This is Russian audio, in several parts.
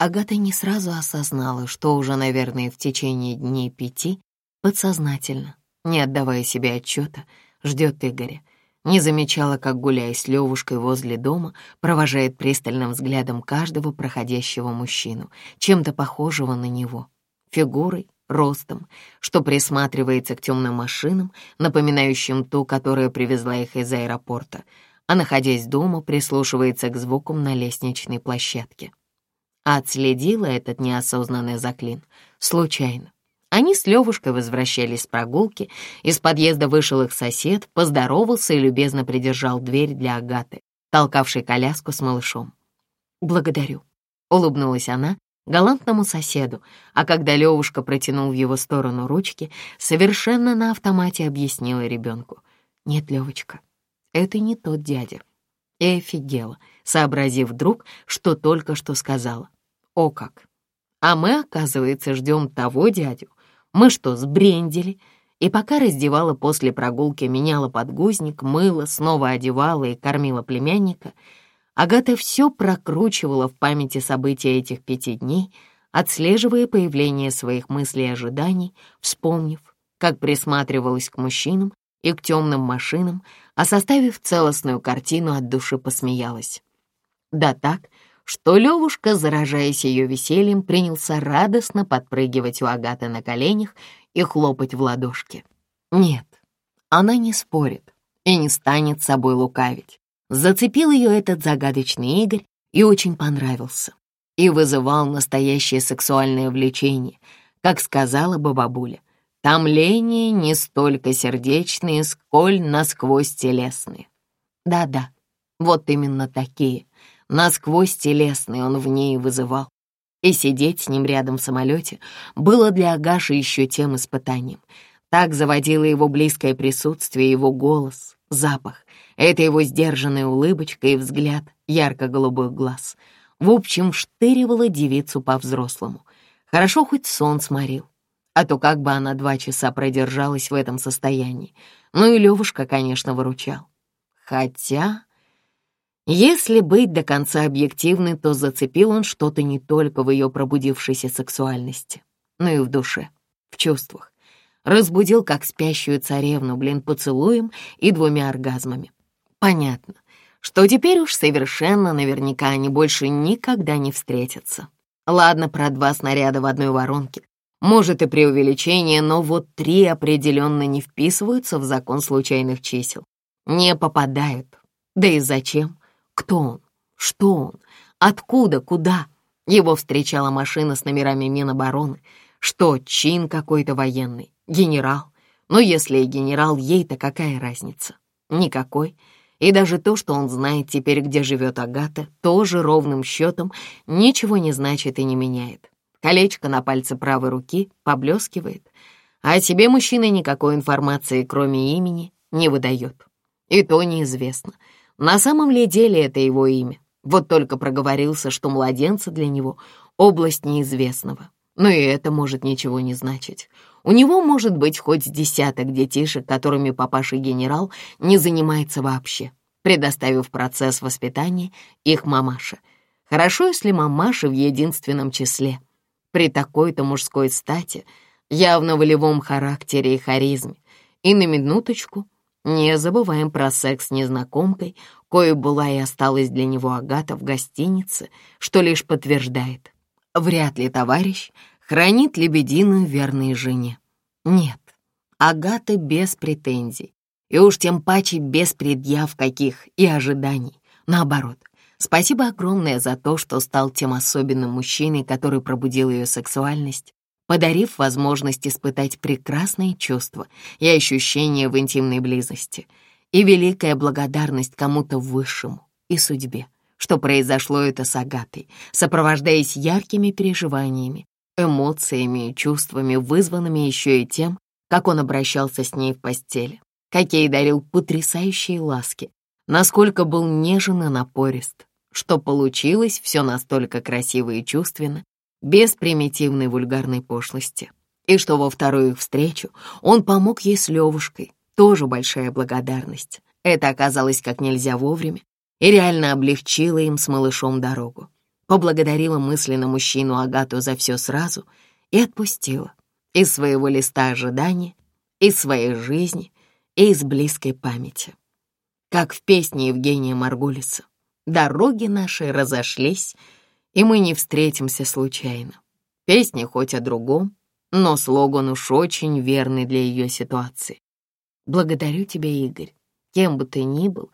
Агата не сразу осознала, что уже, наверное, в течение дней пяти подсознательно, не отдавая себе отчета, ждет Игоря. Не замечала, как, гуляя с Левушкой возле дома, провожает пристальным взглядом каждого проходящего мужчину, чем-то похожего на него, фигурой, ростом, что присматривается к темным машинам, напоминающим ту, которая привезла их из аэропорта, а, находясь дома, прислушивается к звукам на лестничной площадке. Отследила этот неосознанный заклин случайно. Они с Левушкой возвращались с прогулки, из подъезда вышел их сосед, поздоровался и любезно придержал дверь для Агаты, толкавшей коляску с малышом. «Благодарю», — улыбнулась она галантному соседу, а когда Левушка протянул в его сторону ручки, совершенно на автомате объяснила ребенку. «Нет, Левочка, это не тот дядя». И офигела, сообразив вдруг, что только что сказала. «О как! А мы, оказывается, ждем того дядю, мы что, сбрендили?» И пока раздевала после прогулки, меняла подгузник, мыла, снова одевала и кормила племянника, Агата все прокручивала в памяти события этих пяти дней, отслеживая появление своих мыслей и ожиданий, вспомнив, как присматривалась к мужчинам и к темным машинам, а составив целостную картину, от души посмеялась. Да так, что Левушка, заражаясь ее весельем, принялся радостно подпрыгивать у Агаты на коленях и хлопать в ладошки. Нет, она не спорит и не станет собой лукавить. Зацепил ее этот загадочный Игорь и очень понравился. И вызывал настоящее сексуальное влечение, как сказала бы бабуля. Томление не столько сердечные, сколь насквозь телесные. Да-да, вот именно такие — Насквозь телесный он в ней вызывал. И сидеть с ним рядом в самолете было для Агаши еще тем испытанием. Так заводило его близкое присутствие, его голос, запах. Это его сдержанная улыбочка и взгляд ярко-голубых глаз. В общем, штыривала девицу по-взрослому. Хорошо хоть сон сморил. А то как бы она два часа продержалась в этом состоянии. Ну и Левушка, конечно, выручал. Хотя... Если быть до конца объективной, то зацепил он что-то не только в ее пробудившейся сексуальности, но и в душе, в чувствах. Разбудил, как спящую царевну, блин, поцелуем и двумя оргазмами. Понятно, что теперь уж совершенно наверняка они больше никогда не встретятся. Ладно, про два снаряда в одной воронке. Может и преувеличение, но вот три определенно не вписываются в закон случайных чисел. Не попадают. Да и зачем? Кто он? Что он? Откуда? Куда? Его встречала машина с номерами Минобороны. Что, чин какой-то военный? Генерал? Но если и генерал, ей-то какая разница? Никакой. И даже то, что он знает теперь, где живет Агата, тоже ровным счетом ничего не значит и не меняет. Колечко на пальце правой руки поблескивает, а о себе мужчина никакой информации, кроме имени, не выдает. И то неизвестно — на самом ли деле это его имя? Вот только проговорился, что младенца для него — область неизвестного. Но и это может ничего не значить. У него может быть хоть десяток детишек, которыми папаша-генерал не занимается вообще, предоставив процесс воспитания их мамаше. Хорошо, если мамаша в единственном числе. При такой-то мужской стати, явно волевом характере и харизме. И на минуточку — не забываем про секс с незнакомкой, кое была и осталась для него Агата в гостинице, что лишь подтверждает. Вряд ли товарищ хранит лебединую верной жене. Нет, Агата без претензий, и уж тем паче без предъяв каких и ожиданий. Наоборот, спасибо огромное за то, что стал тем особенным мужчиной, который пробудил ее сексуальность, подарив возможность испытать прекрасные чувства и ощущения в интимной близости, и великая благодарность кому-то высшему и судьбе, что произошло это с Агатой, сопровождаясь яркими переживаниями, эмоциями и чувствами, вызванными еще и тем, как он обращался с ней в постели, какие дарил потрясающие ласки, насколько был нежен и напорист, что получилось все настолько красиво и чувственно, без примитивной вульгарной пошлости. И что во вторую встречу он помог ей с Левушкой, тоже большая благодарность. Это оказалось как нельзя вовремя и реально облегчило им с малышом дорогу. поблагодарила мысленно мужчину Агату за все сразу и отпустила из своего листа ожидания, из своей жизни и из близкой памяти. Как в песне Евгения Маргулиса «Дороги наши разошлись, и мы не встретимся случайно». Песня хоть о другом, но слоган уж очень верный для ее ситуации. Благодарю тебя, Игорь, кем бы ты ни был,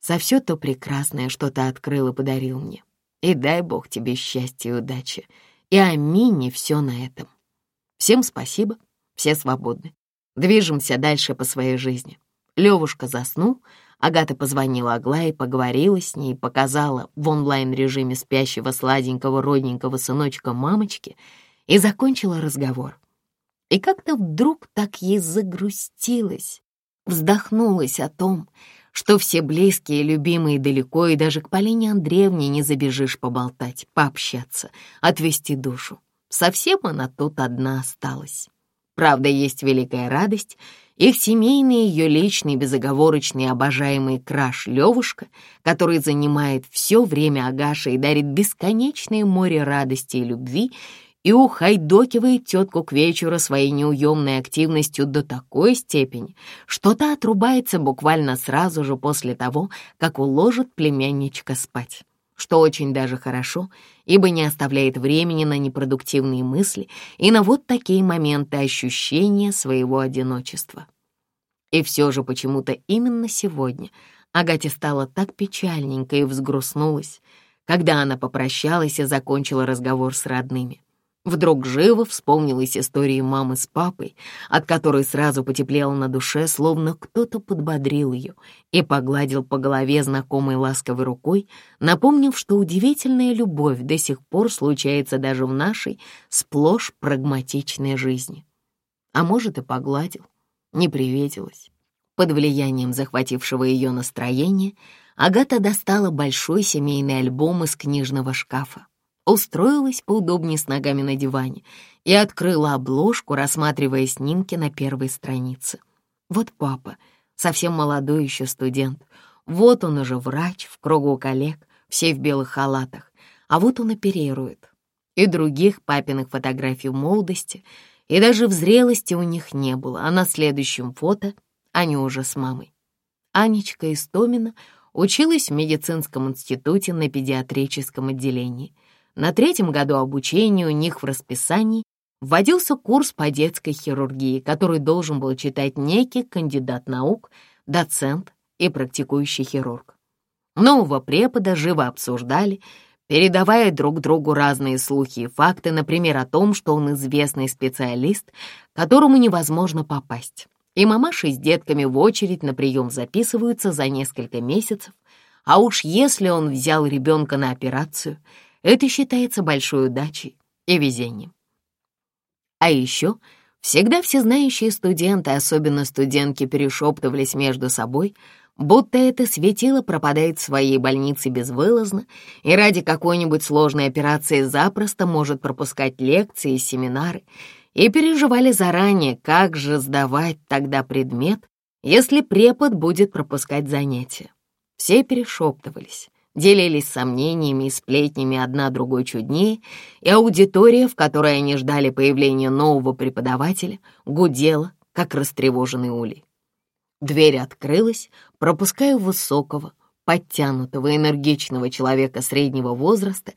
за все то прекрасное, что ты открыл и подарил мне. И дай Бог тебе счастья и удачи. И аминь, и все на этом. Всем спасибо, все свободны. Движемся дальше по своей жизни. Левушка заснул, Агата позвонила Аглае, поговорила с ней, показала в онлайн-режиме спящего сладенького родненького сыночка мамочки и закончила разговор. И как-то вдруг так ей загрустилось, вздохнулась о том, что все близкие любимые далеко, и даже к Полине Андреевне не забежишь поболтать, пообщаться, отвести душу. Совсем она тут одна осталась. Правда, есть великая радость. Их семейный, ее личный, безоговорочный, обожаемый краш Левушка, который занимает все время Агаша и дарит бесконечное море радости и любви, и ухайдокивает тетку к вечеру своей неуемной активностью до такой степени, что та отрубается буквально сразу же после того, как уложит племянничка спать, что очень даже хорошо, ибо не оставляет времени на непродуктивные мысли и на вот такие моменты ощущения своего одиночества. И все же почему-то именно сегодня Агате стало так печальненько и взгрустнулась, когда она попрощалась и закончила разговор с родными. Вдруг живо вспомнилась история мамы с папой, от которой сразу потеплело на душе, словно кто-то подбодрил ее и погладил по голове знакомой ласковой рукой, напомнив, что удивительная любовь до сих пор случается даже в нашей сплошь прагматичной жизни. А может, и погладил, не приветилась. Под влиянием захватившего ее настроения Агата достала большой семейный альбом из книжного шкафа устроилась поудобнее с ногами на диване и открыла обложку, рассматривая снимки на первой странице. Вот папа, совсем молодой еще студент, вот он уже врач в кругу коллег, все в белых халатах, а вот он оперирует. И других папиных фотографий в молодости, и даже в зрелости у них не было, а на следующем фото они уже с мамой. Анечка Истомина училась в медицинском институте на педиатрическом отделении — на третьем году обучения у них в расписании вводился курс по детской хирургии, который должен был читать некий кандидат наук, доцент и практикующий хирург. Нового препода живо обсуждали, передавая друг другу разные слухи и факты, например, о том, что он известный специалист, которому невозможно попасть. И мамаши с детками в очередь на прием записываются за несколько месяцев, а уж если он взял ребенка на операцию — это считается большой удачей и везением. А еще всегда всезнающие студенты, особенно студентки, перешептывались между собой, будто это светило пропадает в своей больнице безвылазно и ради какой-нибудь сложной операции запросто может пропускать лекции и семинары, и переживали заранее, как же сдавать тогда предмет, если препод будет пропускать занятия. Все перешептывались делились сомнениями и сплетнями одна другой чуднее, и аудитория, в которой они ждали появления нового преподавателя, гудела, как растревоженный улей. Дверь открылась, пропуская высокого, подтянутого, энергичного человека среднего возраста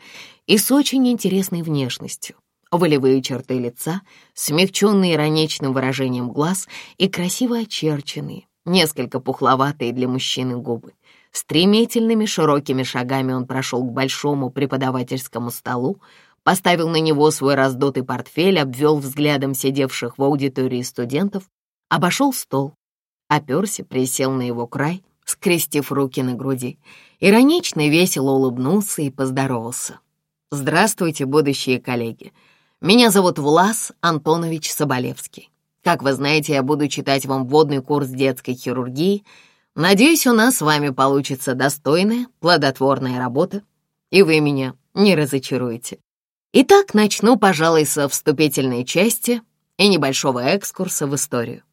и с очень интересной внешностью. Волевые черты лица, смягченные ироничным выражением глаз и красиво очерченные, несколько пухловатые для мужчины губы. Стремительными широкими шагами он прошел к большому преподавательскому столу, поставил на него свой раздутый портфель, обвел взглядом сидевших в аудитории студентов, обошел стол, оперся, присел на его край, скрестив руки на груди, иронично весело улыбнулся и поздоровался. «Здравствуйте, будущие коллеги. Меня зовут Влас Антонович Соболевский. Как вы знаете, я буду читать вам вводный курс детской хирургии — Надеюсь, у нас с вами получится достойная, плодотворная работа, и вы меня не разочаруете. Итак, начну, пожалуй, со вступительной части и небольшого экскурса в историю.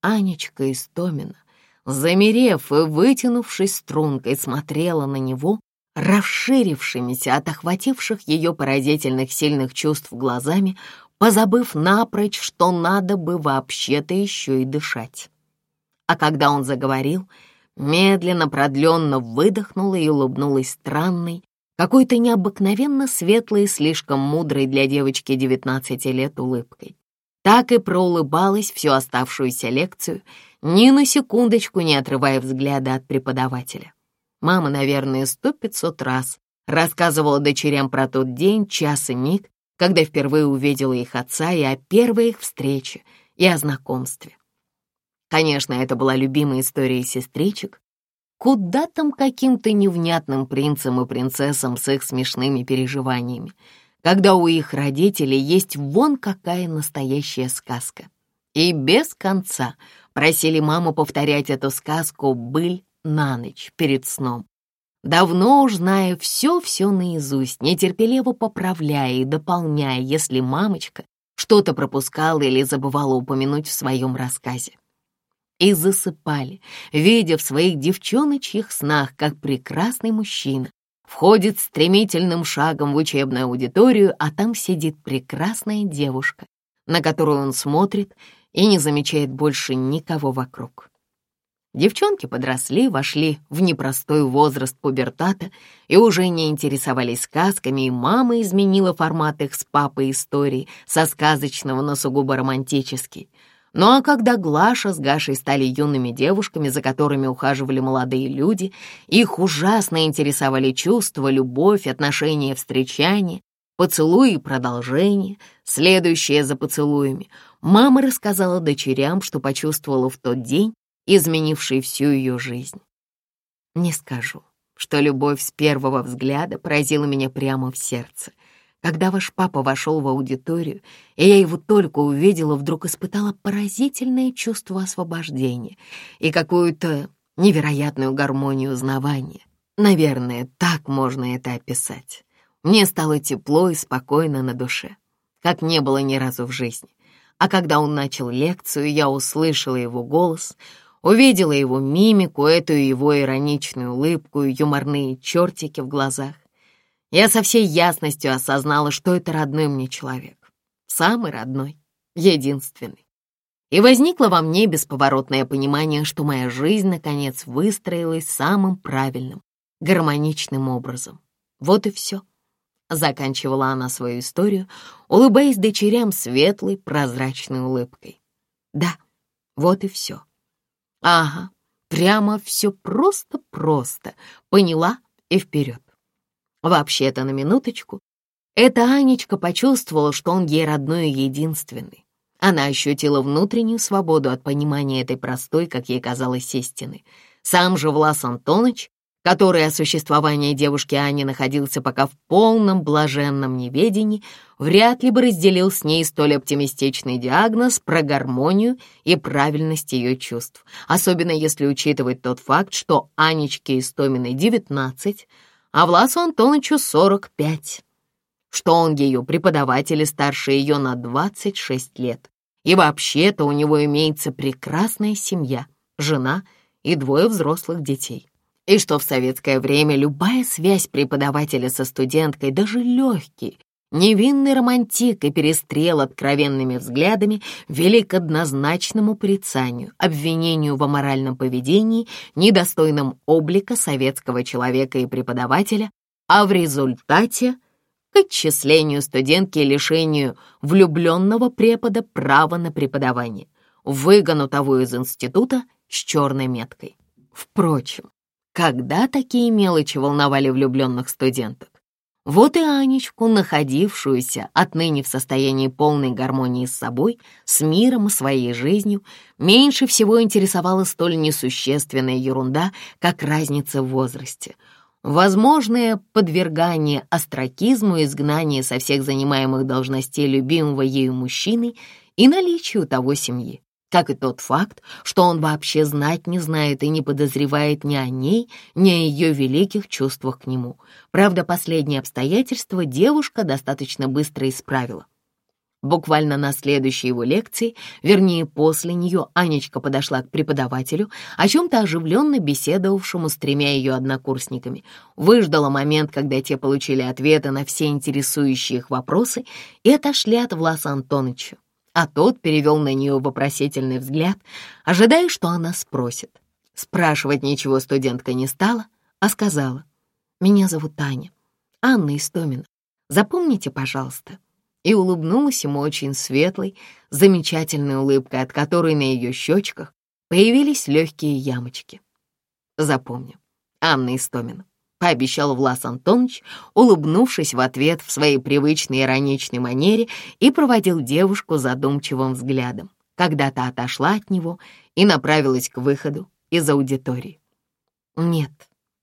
Анечка Истомина, замерев и вытянувшись стрункой, смотрела на него, расширившимися от охвативших ее поразительных сильных чувств глазами, позабыв напрочь, что надо бы вообще-то еще и дышать. А когда он заговорил, медленно, продленно выдохнула и улыбнулась странной, какой-то необыкновенно светлой и слишком мудрой для девочки 19 лет улыбкой. Так и проулыбалась всю оставшуюся лекцию, ни на секундочку не отрывая взгляда от преподавателя. Мама, наверное, сто пятьсот раз рассказывала дочерям про тот день, час и миг, когда впервые увидела их отца и о первой их встрече, и о знакомстве. Конечно, это была любимая история сестричек, Куда там каким-то невнятным принцам и принцессам с их смешными переживаниями, когда у их родителей есть вон какая настоящая сказка. И без конца просили маму повторять эту сказку «Быль» на ночь перед сном. Давно уж зная все-все наизусть, нетерпеливо поправляя и дополняя, если мамочка что-то пропускала или забывала упомянуть в своем рассказе и засыпали, видя в своих девчоночьих снах, как прекрасный мужчина входит стремительным шагом в учебную аудиторию, а там сидит прекрасная девушка, на которую он смотрит и не замечает больше никого вокруг. Девчонки подросли, вошли в непростой возраст пубертата и уже не интересовались сказками, и мама изменила формат их с папой истории со сказочного на сугубо романтический — ну а когда Глаша с Гашей стали юными девушками, за которыми ухаживали молодые люди, их ужасно интересовали чувства, любовь, отношения, встречания, поцелуи и продолжение, следующее за поцелуями, мама рассказала дочерям, что почувствовала в тот день, изменивший всю ее жизнь. Не скажу, что любовь с первого взгляда поразила меня прямо в сердце — когда ваш папа вошел в аудиторию, и я его только увидела, вдруг испытала поразительное чувство освобождения и какую-то невероятную гармонию узнавания. Наверное, так можно это описать. Мне стало тепло и спокойно на душе, как не было ни разу в жизни. А когда он начал лекцию, я услышала его голос, увидела его мимику, эту его ироничную улыбку юморные чертики в глазах. Я со всей ясностью осознала, что это родной мне человек. Самый родной, единственный. И возникло во мне бесповоротное понимание, что моя жизнь, наконец, выстроилась самым правильным, гармоничным образом. Вот и все. Заканчивала она свою историю, улыбаясь дочерям светлой, прозрачной улыбкой. Да, вот и все. Ага, прямо все просто-просто. Поняла и вперед. Вообще-то, на минуточку, эта Анечка почувствовала, что он ей родной и единственный. Она ощутила внутреннюю свободу от понимания этой простой, как ей казалось, истины. Сам же Влас Антонович, который о существовании девушки Ани находился пока в полном блаженном неведении, вряд ли бы разделил с ней столь оптимистичный диагноз про гармонию и правильность ее чувств, особенно если учитывать тот факт, что Анечке Истоминой 19, а Власу Антоновичу 45, что он ее преподаватель и старше ее на 26 лет. И вообще-то у него имеется прекрасная семья, жена и двое взрослых детей. И что в советское время любая связь преподавателя со студенткой, даже легкий, Невинный романтик и перестрел откровенными взглядами вели к однозначному порицанию, обвинению в аморальном поведении, недостойном облика советского человека и преподавателя, а в результате к отчислению студентки и лишению влюбленного препода права на преподавание, выгону того из института с черной меткой. Впрочем, когда такие мелочи волновали влюбленных студенток? Вот и Анечку, находившуюся отныне в состоянии полной гармонии с собой, с миром и своей жизнью, меньше всего интересовала столь несущественная ерунда, как разница в возрасте. Возможное подвергание остракизму и изгнание со всех занимаемых должностей любимого ею мужчины и наличие у того семьи как и тот факт, что он вообще знать не знает и не подозревает ни о ней, ни о ее великих чувствах к нему. Правда, последнее обстоятельство девушка достаточно быстро исправила. Буквально на следующей его лекции, вернее, после нее, Анечка подошла к преподавателю, о чем-то оживленно беседовавшему с тремя ее однокурсниками, выждала момент, когда те получили ответы на все интересующие их вопросы и отошли от Власа Антоныча. А тот перевел на нее вопросительный взгляд, ожидая, что она спросит. Спрашивать ничего студентка не стала, а сказала, «Меня зовут Таня, Анна Истомина. Запомните, пожалуйста» и улыбнулась ему очень светлой, замечательной улыбкой, от которой на ее щечках появились легкие ямочки. Запомню, Анна Истомина, пообещал Влас Антонович, улыбнувшись в ответ в своей привычной ироничной манере и проводил девушку задумчивым взглядом, когда та отошла от него и направилась к выходу из аудитории. Нет,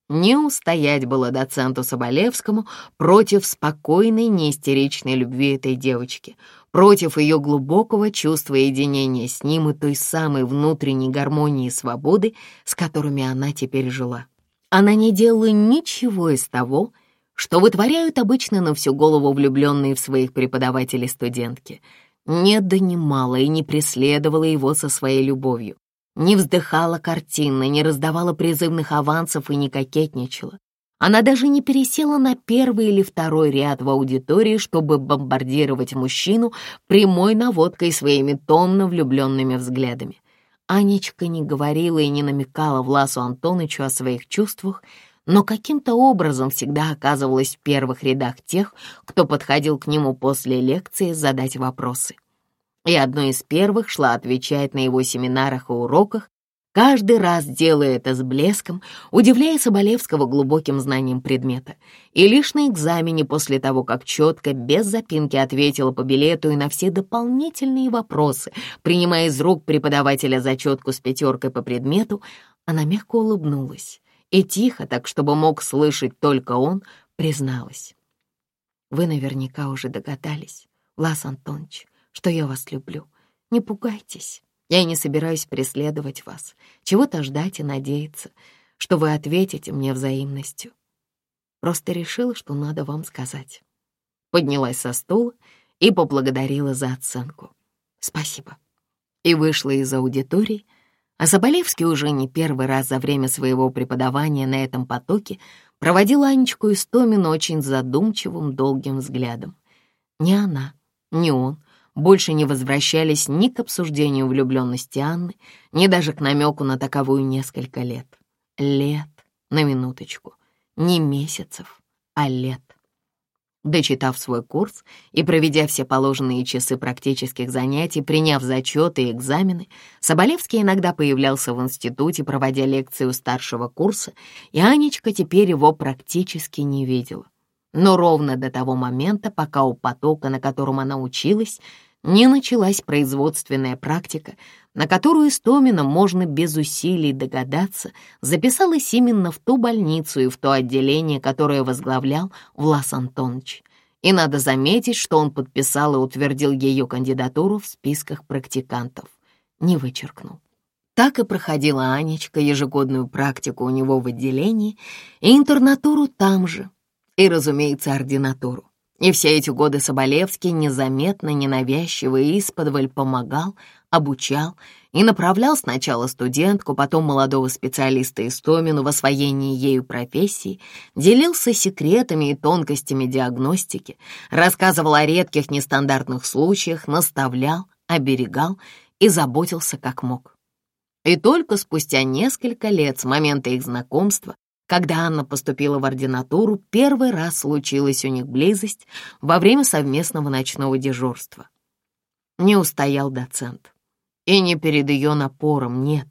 не устоять было доценту Соболевскому против спокойной, неистеричной любви этой девочки, против ее глубокого чувства единения с ним и той самой внутренней гармонии и свободы, с которыми она теперь жила. Она не делала ничего из того, что вытворяют обычно на всю голову влюбленные в своих преподавателей студентки. Не донимала и не преследовала его со своей любовью не вздыхала картинно, не раздавала призывных авансов и не кокетничала. Она даже не пересела на первый или второй ряд в аудитории, чтобы бомбардировать мужчину прямой наводкой своими томно влюбленными взглядами. Анечка не говорила и не намекала Власу Антонычу о своих чувствах, но каким-то образом всегда оказывалась в первых рядах тех, кто подходил к нему после лекции задать вопросы. И одной из первых шла отвечать на его семинарах и уроках, каждый раз делая это с блеском, удивляя Соболевского глубоким знанием предмета. И лишь на экзамене, после того, как четко, без запинки ответила по билету и на все дополнительные вопросы, принимая из рук преподавателя зачетку с пятеркой по предмету, она мягко улыбнулась и тихо, так чтобы мог слышать только он, призналась. «Вы наверняка уже догадались, Лас Антонович, что я вас люблю. Не пугайтесь. Я не собираюсь преследовать вас, чего-то ждать и надеяться, что вы ответите мне взаимностью. Просто решила, что надо вам сказать. Поднялась со стула и поблагодарила за оценку. Спасибо. И вышла из аудитории, а Заболевский уже не первый раз за время своего преподавания на этом потоке проводил Анечку Истомину очень задумчивым долгим взглядом. Ни она, ни он больше не возвращались ни к обсуждению влюбленности Анны, ни даже к намеку на таковую несколько лет. Лет, на минуточку, не месяцев, а лет. Дочитав свой курс и проведя все положенные часы практических занятий, приняв зачеты и экзамены, Соболевский иногда появлялся в институте, проводя лекции у старшего курса, и Анечка теперь его практически не видела. Но ровно до того момента, пока у потока, на котором она училась, не началась производственная практика, на которую Истомина, можно без усилий догадаться, записалась именно в ту больницу и в то отделение, которое возглавлял Влас Антонович. И надо заметить, что он подписал и утвердил ее кандидатуру в списках практикантов. Не вычеркнул. Так и проходила Анечка ежегодную практику у него в отделении и интернатуру там же, и, разумеется, ординатуру. И все эти годы Соболевский незаметно, ненавязчиво и исподволь помогал, обучал и направлял сначала студентку, потом молодого специалиста Истомину в освоении ею профессии, делился секретами и тонкостями диагностики, рассказывал о редких нестандартных случаях, наставлял, оберегал и заботился как мог. И только спустя несколько лет с момента их знакомства когда Анна поступила в ординатуру, первый раз случилась у них близость во время совместного ночного дежурства. Не устоял доцент. И не перед ее напором, нет,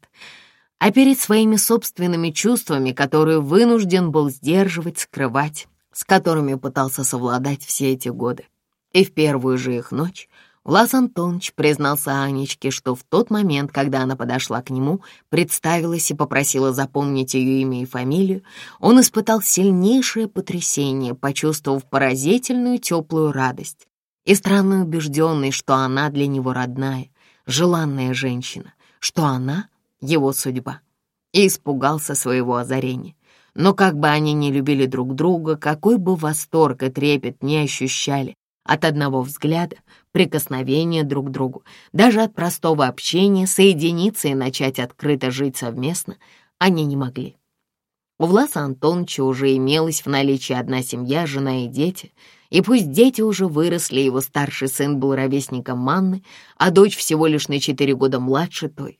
а перед своими собственными чувствами, которые вынужден был сдерживать, скрывать, с которыми пытался совладать все эти годы. И в первую же их ночь Влас Антонович признался Анечке, что в тот момент, когда она подошла к нему, представилась и попросила запомнить ее имя и фамилию, он испытал сильнейшее потрясение, почувствовав поразительную теплую радость и странную убежденность, что она для него родная, желанная женщина, что она — его судьба, и испугался своего озарения. Но как бы они ни любили друг друга, какой бы восторг и трепет не ощущали От одного взгляда, прикосновения друг к другу, даже от простого общения, соединиться и начать открыто жить совместно они не могли. У Власа Антоновича уже имелась в наличии одна семья, жена и дети, и пусть дети уже выросли, его старший сын был ровесником Манны, а дочь всего лишь на четыре года младше той,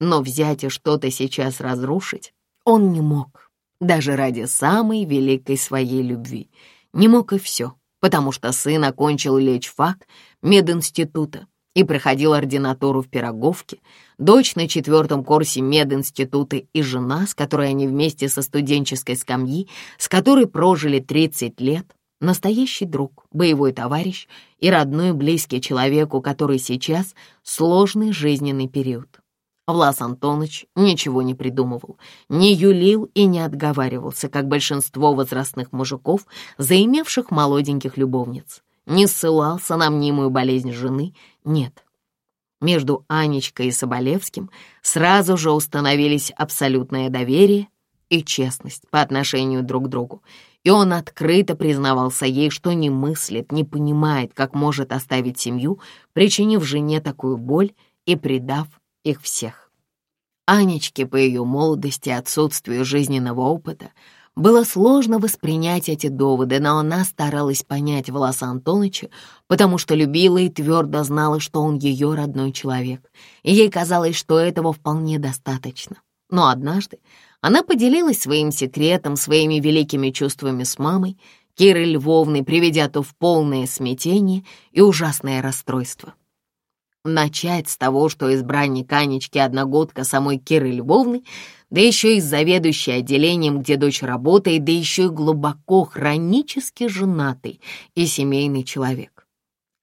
но взять и что-то сейчас разрушить он не мог, даже ради самой великой своей любви. Не мог и все, потому что сын окончил лечфак мединститута и проходил ординатуру в Пироговке, дочь на четвертом курсе мединститута и жена, с которой они вместе со студенческой скамьи, с которой прожили 30 лет, настоящий друг, боевой товарищ и родной близкий человеку, который сейчас сложный жизненный период. Влас Антонович ничего не придумывал, не юлил и не отговаривался, как большинство возрастных мужиков, заимевших молоденьких любовниц. Не ссылался на мнимую болезнь жены, нет. Между Анечкой и Соболевским сразу же установились абсолютное доверие и честность по отношению друг к другу, и он открыто признавался ей, что не мыслит, не понимает, как может оставить семью, причинив жене такую боль и предав их всех. Анечке по ее молодости и отсутствию жизненного опыта было сложно воспринять эти доводы, но она старалась понять Власа Антоныча, потому что любила и твердо знала, что он ее родной человек, и ей казалось, что этого вполне достаточно. Но однажды она поделилась своим секретом, своими великими чувствами с мамой, Кирой Львовной, приведя то в полное смятение и ужасное расстройство. Начать с того, что избранник Анечки одногодка самой Киры Львовны, да еще и заведующий отделением, где дочь работает, да еще и глубоко хронически женатый и семейный человек.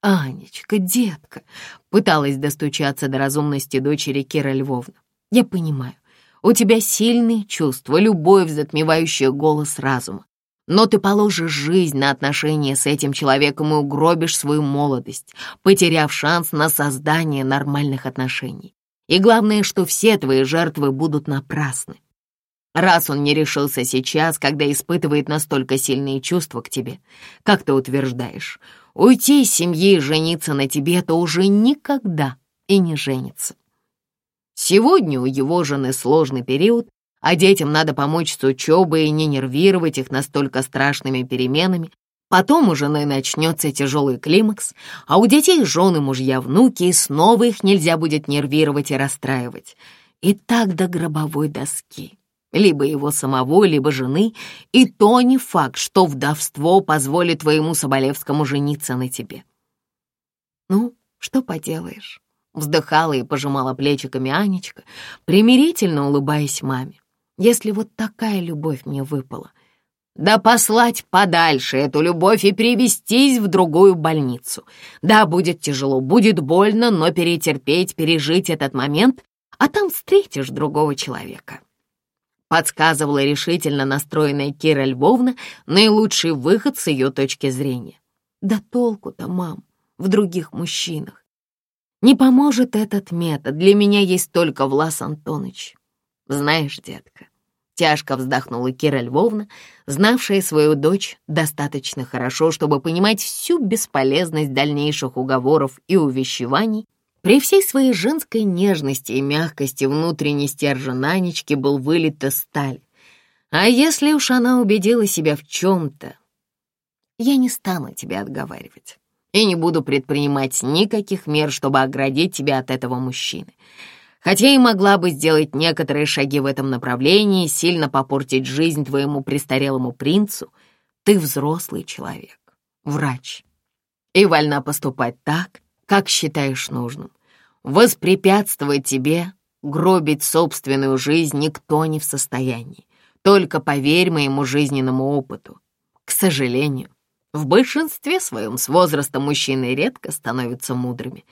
«Анечка, детка!» — пыталась достучаться до разумности дочери Кира Львовна. «Я понимаю, у тебя сильные чувства, любовь, затмевающая голос разума но ты положишь жизнь на отношения с этим человеком и угробишь свою молодость, потеряв шанс на создание нормальных отношений. И главное, что все твои жертвы будут напрасны. Раз он не решился сейчас, когда испытывает настолько сильные чувства к тебе, как ты утверждаешь, уйти из семьи и жениться на тебе, то уже никогда и не женится. Сегодня у его жены сложный период, а детям надо помочь с учебой и не нервировать их настолько страшными переменами. Потом у жены начнется тяжелый климакс, а у детей жены, мужья, внуки, и снова их нельзя будет нервировать и расстраивать. И так до гробовой доски. Либо его самого, либо жены, и то не факт, что вдовство позволит твоему Соболевскому жениться на тебе. Ну, что поделаешь? Вздыхала и пожимала плечиками Анечка, примирительно улыбаясь маме если вот такая любовь мне выпала. Да послать подальше эту любовь и перевестись в другую больницу. Да, будет тяжело, будет больно, но перетерпеть, пережить этот момент, а там встретишь другого человека. Подсказывала решительно настроенная Кира Львовна наилучший выход с ее точки зрения. Да толку-то, мам, в других мужчинах. Не поможет этот метод, для меня есть только Влас Антонович. Знаешь, детка, Тяжко вздохнула Кира Львовна, знавшая свою дочь достаточно хорошо, чтобы понимать всю бесполезность дальнейших уговоров и увещеваний. При всей своей женской нежности и мягкости внутренний стержень Анечки был вылит из стали. А если уж она убедила себя в чем-то, я не стану тебя отговаривать и не буду предпринимать никаких мер, чтобы оградить тебя от этого мужчины хотя и могла бы сделать некоторые шаги в этом направлении, сильно попортить жизнь твоему престарелому принцу, ты взрослый человек, врач, и вольна поступать так, как считаешь нужным. Воспрепятствовать тебе, гробить собственную жизнь никто не в состоянии. Только поверь моему жизненному опыту. К сожалению, в большинстве своем с возрастом мужчины редко становятся мудрыми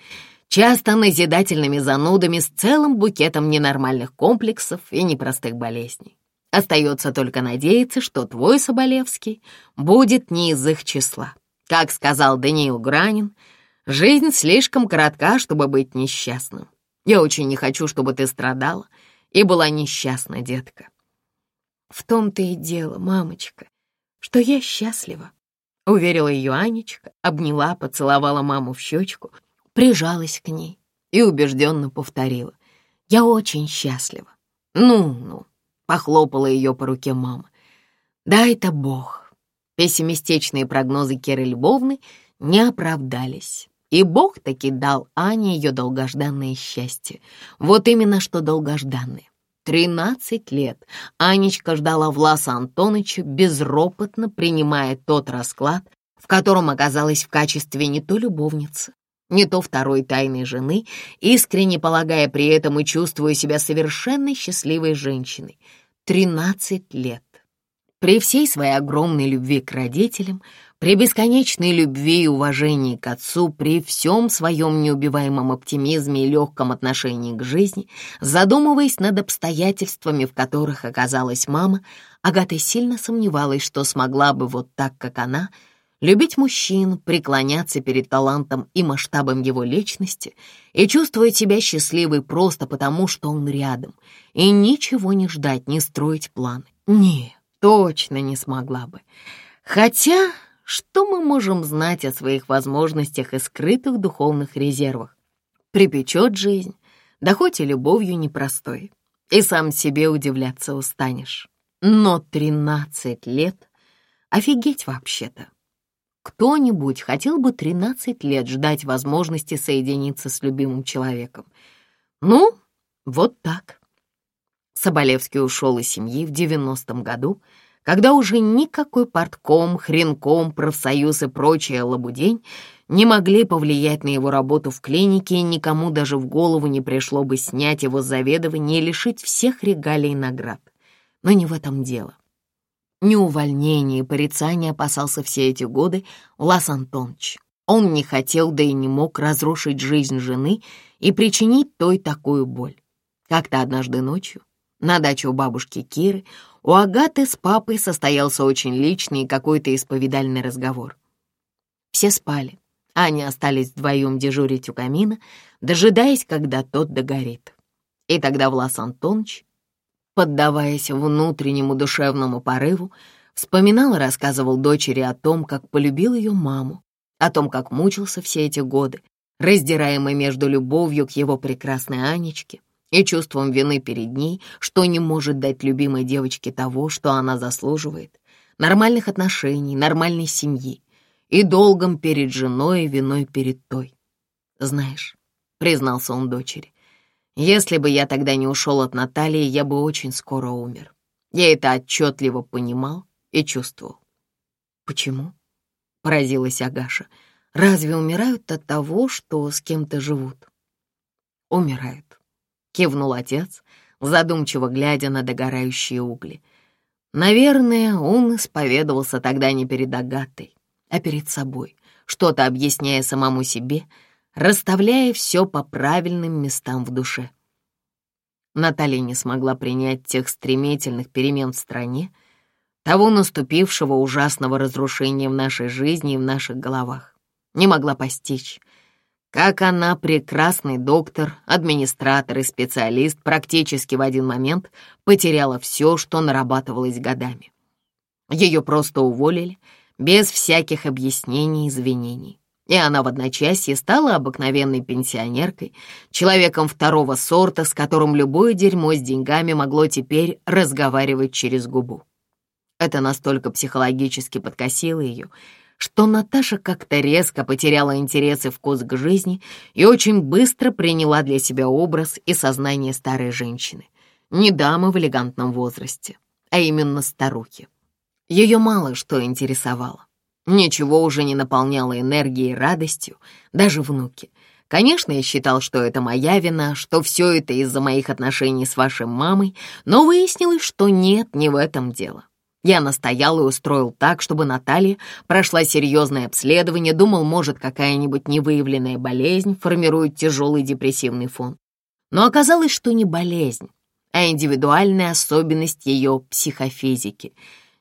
часто назидательными занудами с целым букетом ненормальных комплексов и непростых болезней. Остается только надеяться, что твой Соболевский будет не из их числа. Как сказал Даниил Гранин, жизнь слишком коротка, чтобы быть несчастным. Я очень не хочу, чтобы ты страдала и была несчастна, детка. В том-то и дело, мамочка, что я счастлива. уверила ее Анечка, обняла, поцеловала маму в щечку, прижалась к ней и убежденно повторила. «Я очень счастлива». «Ну-ну», — похлопала ее по руке мама. «Да, это Бог». Пессимистичные прогнозы Керы Львовны не оправдались. И Бог таки дал Ане ее долгожданное счастье. Вот именно что долгожданное. Тринадцать лет Анечка ждала Власа Антоныча, безропотно принимая тот расклад, в котором оказалась в качестве не то любовницы, не то второй тайной жены, искренне полагая при этом и чувствуя себя совершенно счастливой женщиной. Тринадцать лет. При всей своей огромной любви к родителям, при бесконечной любви и уважении к отцу, при всем своем неубиваемом оптимизме и легком отношении к жизни, задумываясь над обстоятельствами, в которых оказалась мама, Агата сильно сомневалась, что смогла бы вот так, как она, любить мужчин, преклоняться перед талантом и масштабом его личности и чувствовать себя счастливой просто потому, что он рядом, и ничего не ждать, не строить планы. Нет точно не смогла бы. Хотя, что мы можем знать о своих возможностях и скрытых духовных резервах? Припечет жизнь, да хоть и любовью непростой, и сам себе удивляться устанешь. Но тринадцать лет — офигеть вообще-то. Кто-нибудь хотел бы тринадцать лет ждать возможности соединиться с любимым человеком? Ну, вот так. Соболевский ушел из семьи в девяностом году, когда уже никакой портком, хренком, профсоюз и прочая лабудень не могли повлиять на его работу в клинике, и никому даже в голову не пришло бы снять его с заведования и лишить всех регалий и наград. Но не в этом дело. Ни увольнения и порицания опасался все эти годы Лас Антонович. Он не хотел, да и не мог разрушить жизнь жены и причинить той такую боль. Как-то однажды ночью на даче у бабушки Киры у Агаты с папой состоялся очень личный какой-то исповедальный разговор. Все спали, а они остались вдвоем дежурить у камина, дожидаясь, когда тот догорит. И тогда Влас Антонович, поддаваясь внутреннему душевному порыву, вспоминал и рассказывал дочери о том, как полюбил ее маму, о том, как мучился все эти годы, раздираемый между любовью к его прекрасной Анечке и чувством вины перед ней, что не может дать любимой девочке того, что она заслуживает, нормальных отношений, нормальной семьи и долгом перед женой и виной перед той. «Знаешь», — признался он дочери, «если бы я тогда не ушел от Натальи, я бы очень скоро умер. Я это отчетливо понимал и чувствовал». «Почему?» — поразилась Агаша. «Разве умирают от того, что с кем-то живут?» «Умирают — кивнул отец, задумчиво глядя на догорающие угли. Наверное, он исповедовался тогда не перед Агатой, а перед собой, что-то объясняя самому себе, расставляя все по правильным местам в душе. Наталья не смогла принять тех стремительных перемен в стране, того наступившего ужасного разрушения в нашей жизни и в наших головах. Не могла постичь, как она, прекрасный доктор, администратор и специалист, практически в один момент потеряла все, что нарабатывалось годами. Ее просто уволили, без всяких объяснений и извинений. И она в одночасье стала обыкновенной пенсионеркой, человеком второго сорта, с которым любое дерьмо с деньгами могло теперь разговаривать через губу. Это настолько психологически подкосило ее, что Наташа как-то резко потеряла интерес и вкус к жизни и очень быстро приняла для себя образ и сознание старой женщины, не дамы в элегантном возрасте, а именно старухи. Ее мало что интересовало. Ничего уже не наполняло энергией и радостью, даже внуки. Конечно, я считал, что это моя вина, что все это из-за моих отношений с вашей мамой, но выяснилось, что нет, не в этом дело. Я настоял и устроил так, чтобы Наталья прошла серьезное обследование, думал, может, какая-нибудь невыявленная болезнь формирует тяжелый депрессивный фон. Но оказалось, что не болезнь, а индивидуальная особенность ее психофизики,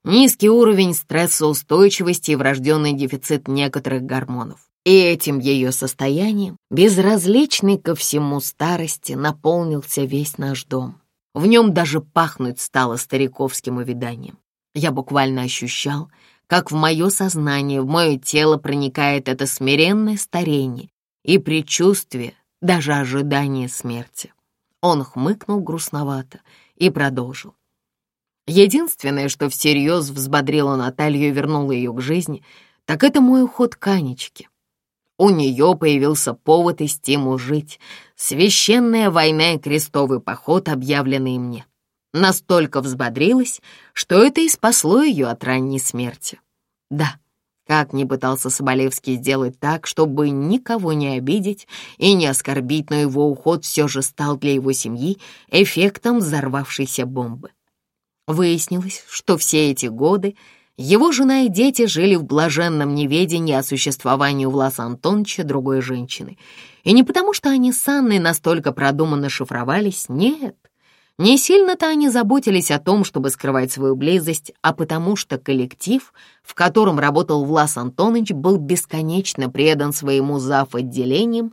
низкий уровень стрессоустойчивости и врожденный дефицит некоторых гормонов. И этим ее состоянием, безразличный ко всему старости, наполнился весь наш дом. В нем даже пахнуть стало стариковским увяданием. Я буквально ощущал, как в мое сознание, в мое тело проникает это смиренное старение и предчувствие, даже ожидание смерти. Он хмыкнул грустновато и продолжил. Единственное, что всерьез взбодрило Наталью и вернуло ее к жизни, так это мой уход к Анечке. У нее появился повод и стимул жить. Священная война и крестовый поход, объявленные мне. Настолько взбодрилась, что это и спасло ее от ранней смерти. Да, как ни пытался Соболевский сделать так, чтобы никого не обидеть и не оскорбить, но его уход все же стал для его семьи эффектом взорвавшейся бомбы. Выяснилось, что все эти годы его жена и дети жили в блаженном неведении о существовании у Власа Антоновича другой женщины. И не потому, что они с Анной настолько продуманно шифровались, нет. Не сильно-то они заботились о том, чтобы скрывать свою близость, а потому что коллектив, в котором работал Влас Антонович, был бесконечно предан своему зав. отделением,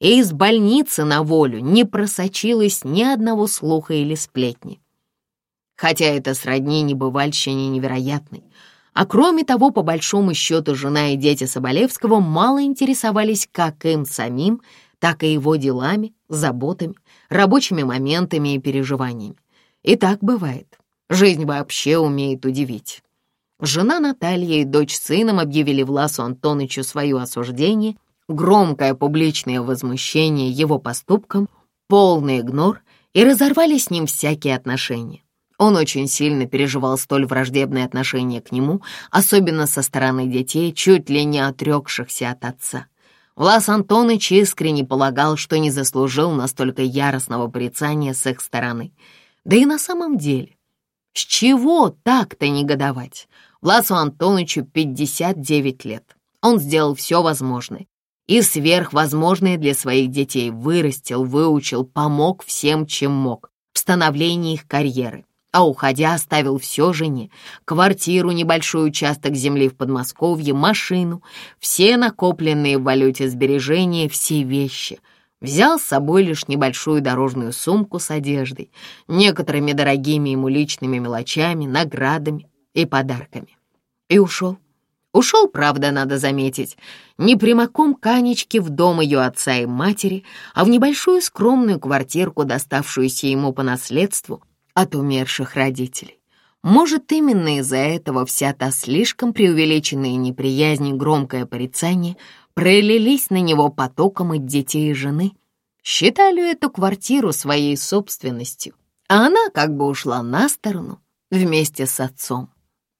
и из больницы на волю не просочилось ни одного слуха или сплетни. Хотя это сродни небывальщине невероятной. А кроме того, по большому счету, жена и дети Соболевского мало интересовались как им самим, так и его делами, заботами, рабочими моментами и переживаниями. И так бывает. Жизнь вообще умеет удивить. Жена Наталья и дочь с сыном объявили Власу Антонычу свое осуждение, громкое публичное возмущение его поступкам, полный игнор и разорвали с ним всякие отношения. Он очень сильно переживал столь враждебное отношение к нему, особенно со стороны детей, чуть ли не отрекшихся от отца. Влас Антоныч искренне полагал, что не заслужил настолько яростного порицания с их стороны. Да и на самом деле, с чего так-то негодовать? Власу Антонычу 59 лет. Он сделал все возможное и сверхвозможное для своих детей вырастил, выучил, помог всем, чем мог в становлении их карьеры а уходя оставил все жене, квартиру, небольшой участок земли в Подмосковье, машину, все накопленные в валюте сбережения, все вещи. Взял с собой лишь небольшую дорожную сумку с одеждой, некоторыми дорогими ему личными мелочами, наградами и подарками. И ушел. Ушел, правда, надо заметить, не прямиком к Анечке в дом ее отца и матери, а в небольшую скромную квартирку, доставшуюся ему по наследству, от умерших родителей. Может, именно из-за этого вся та слишком преувеличенная неприязнь и громкое порицание пролились на него потоком от детей и жены. Считали эту квартиру своей собственностью, а она как бы ушла на сторону вместе с отцом.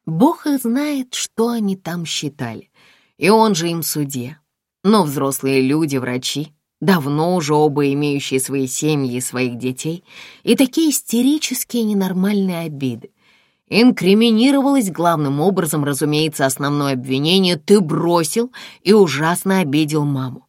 Бог их знает, что они там считали, и он же им судья. Но взрослые люди, врачи, давно уже оба имеющие свои семьи и своих детей, и такие истерические ненормальные обиды. Инкриминировалось главным образом, разумеется, основное обвинение «ты бросил и ужасно обидел маму».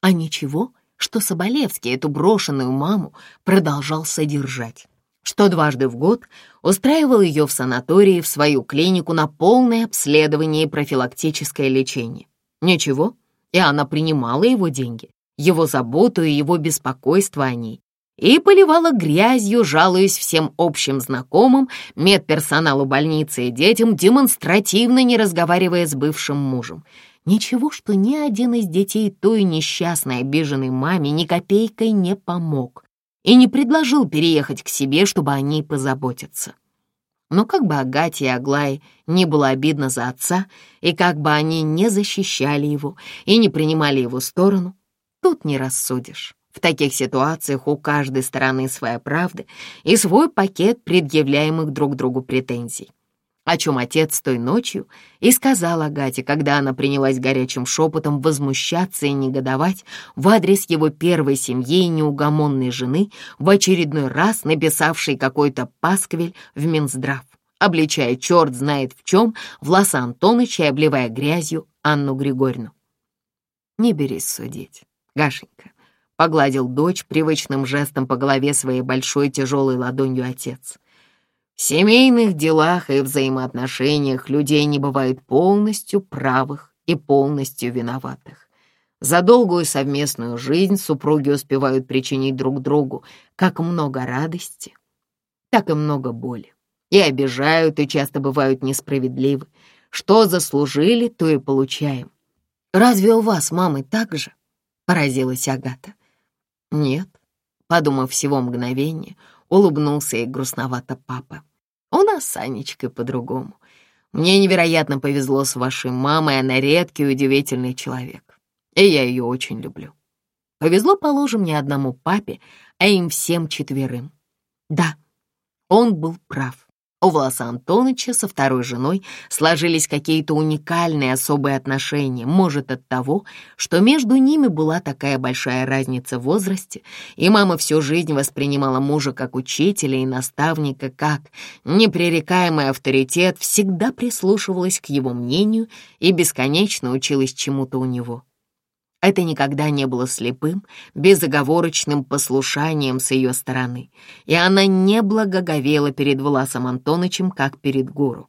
А ничего, что Соболевский эту брошенную маму продолжал содержать, что дважды в год устраивал ее в санатории в свою клинику на полное обследование и профилактическое лечение. Ничего, и она принимала его деньги его заботу и его беспокойство о ней, и поливала грязью, жалуясь всем общим знакомым, медперсоналу больницы и детям, демонстративно не разговаривая с бывшим мужем. Ничего, что ни один из детей той несчастной обиженной маме ни копейкой не помог и не предложил переехать к себе, чтобы о ней позаботиться. Но как бы Агате и Аглае не было обидно за отца, и как бы они не защищали его и не принимали его сторону, Тут не рассудишь. В таких ситуациях у каждой стороны своя правда и свой пакет предъявляемых друг другу претензий. О чем отец той ночью и сказал Агате, когда она принялась горячим шепотом возмущаться и негодовать в адрес его первой семьи и неугомонной жены, в очередной раз написавшей какой-то пасквиль в Минздрав, обличая черт знает в чем Власа Антоныча и обливая грязью Анну Григорьевну. Не берись судить. Гашенька, погладил дочь привычным жестом по голове своей большой тяжелой ладонью отец. В семейных делах и взаимоотношениях людей не бывает полностью правых и полностью виноватых. За долгую совместную жизнь супруги успевают причинить друг другу как много радости, так и много боли. И обижают, и часто бывают несправедливы, Что заслужили, то и получаем. Разве у вас, мамы, так же? Поразилась Агата. Нет, подумав всего мгновение, улыбнулся и грустновато папа. У нас с Анечкой по-другому. Мне невероятно повезло с вашей мамой, она редкий удивительный человек. И я ее очень люблю. Повезло, положим, не одному папе, а им всем четверым. Да, он был прав. У Власа Антоныча со второй женой сложились какие-то уникальные особые отношения, может, от того, что между ними была такая большая разница в возрасте, и мама всю жизнь воспринимала мужа как учителя и наставника, как непререкаемый авторитет, всегда прислушивалась к его мнению и бесконечно училась чему-то у него. Это никогда не было слепым, безоговорочным послушанием с ее стороны, и она не благоговела перед Власом Антонычем, как перед гуру.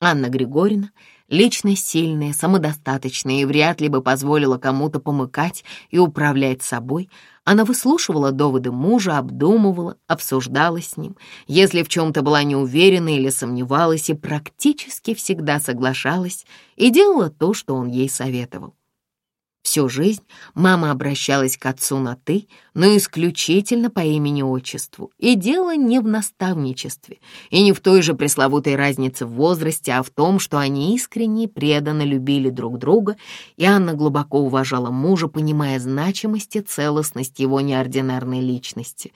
Анна Григорьевна — личность сильная, самодостаточная и вряд ли бы позволила кому-то помыкать и управлять собой. Она выслушивала доводы мужа, обдумывала, обсуждала с ним, если в чем-то была неуверена или сомневалась, и практически всегда соглашалась и делала то, что он ей советовал. Всю жизнь мама обращалась к отцу на «ты», но исключительно по имени-отчеству. И дело не в наставничестве, и не в той же пресловутой разнице в возрасте, а в том, что они искренне и преданно любили друг друга, и Анна глубоко уважала мужа, понимая значимость и целостность его неординарной личности.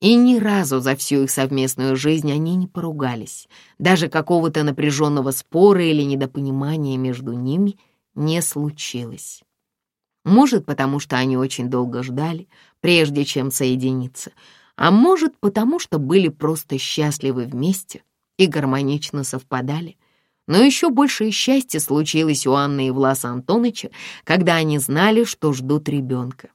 И ни разу за всю их совместную жизнь они не поругались. Даже какого-то напряженного спора или недопонимания между ними не случилось. Может, потому что они очень долго ждали, прежде чем соединиться, а может, потому что были просто счастливы вместе и гармонично совпадали. Но еще большее счастье случилось у Анны и Власа Антоныча, когда они знали, что ждут ребенка.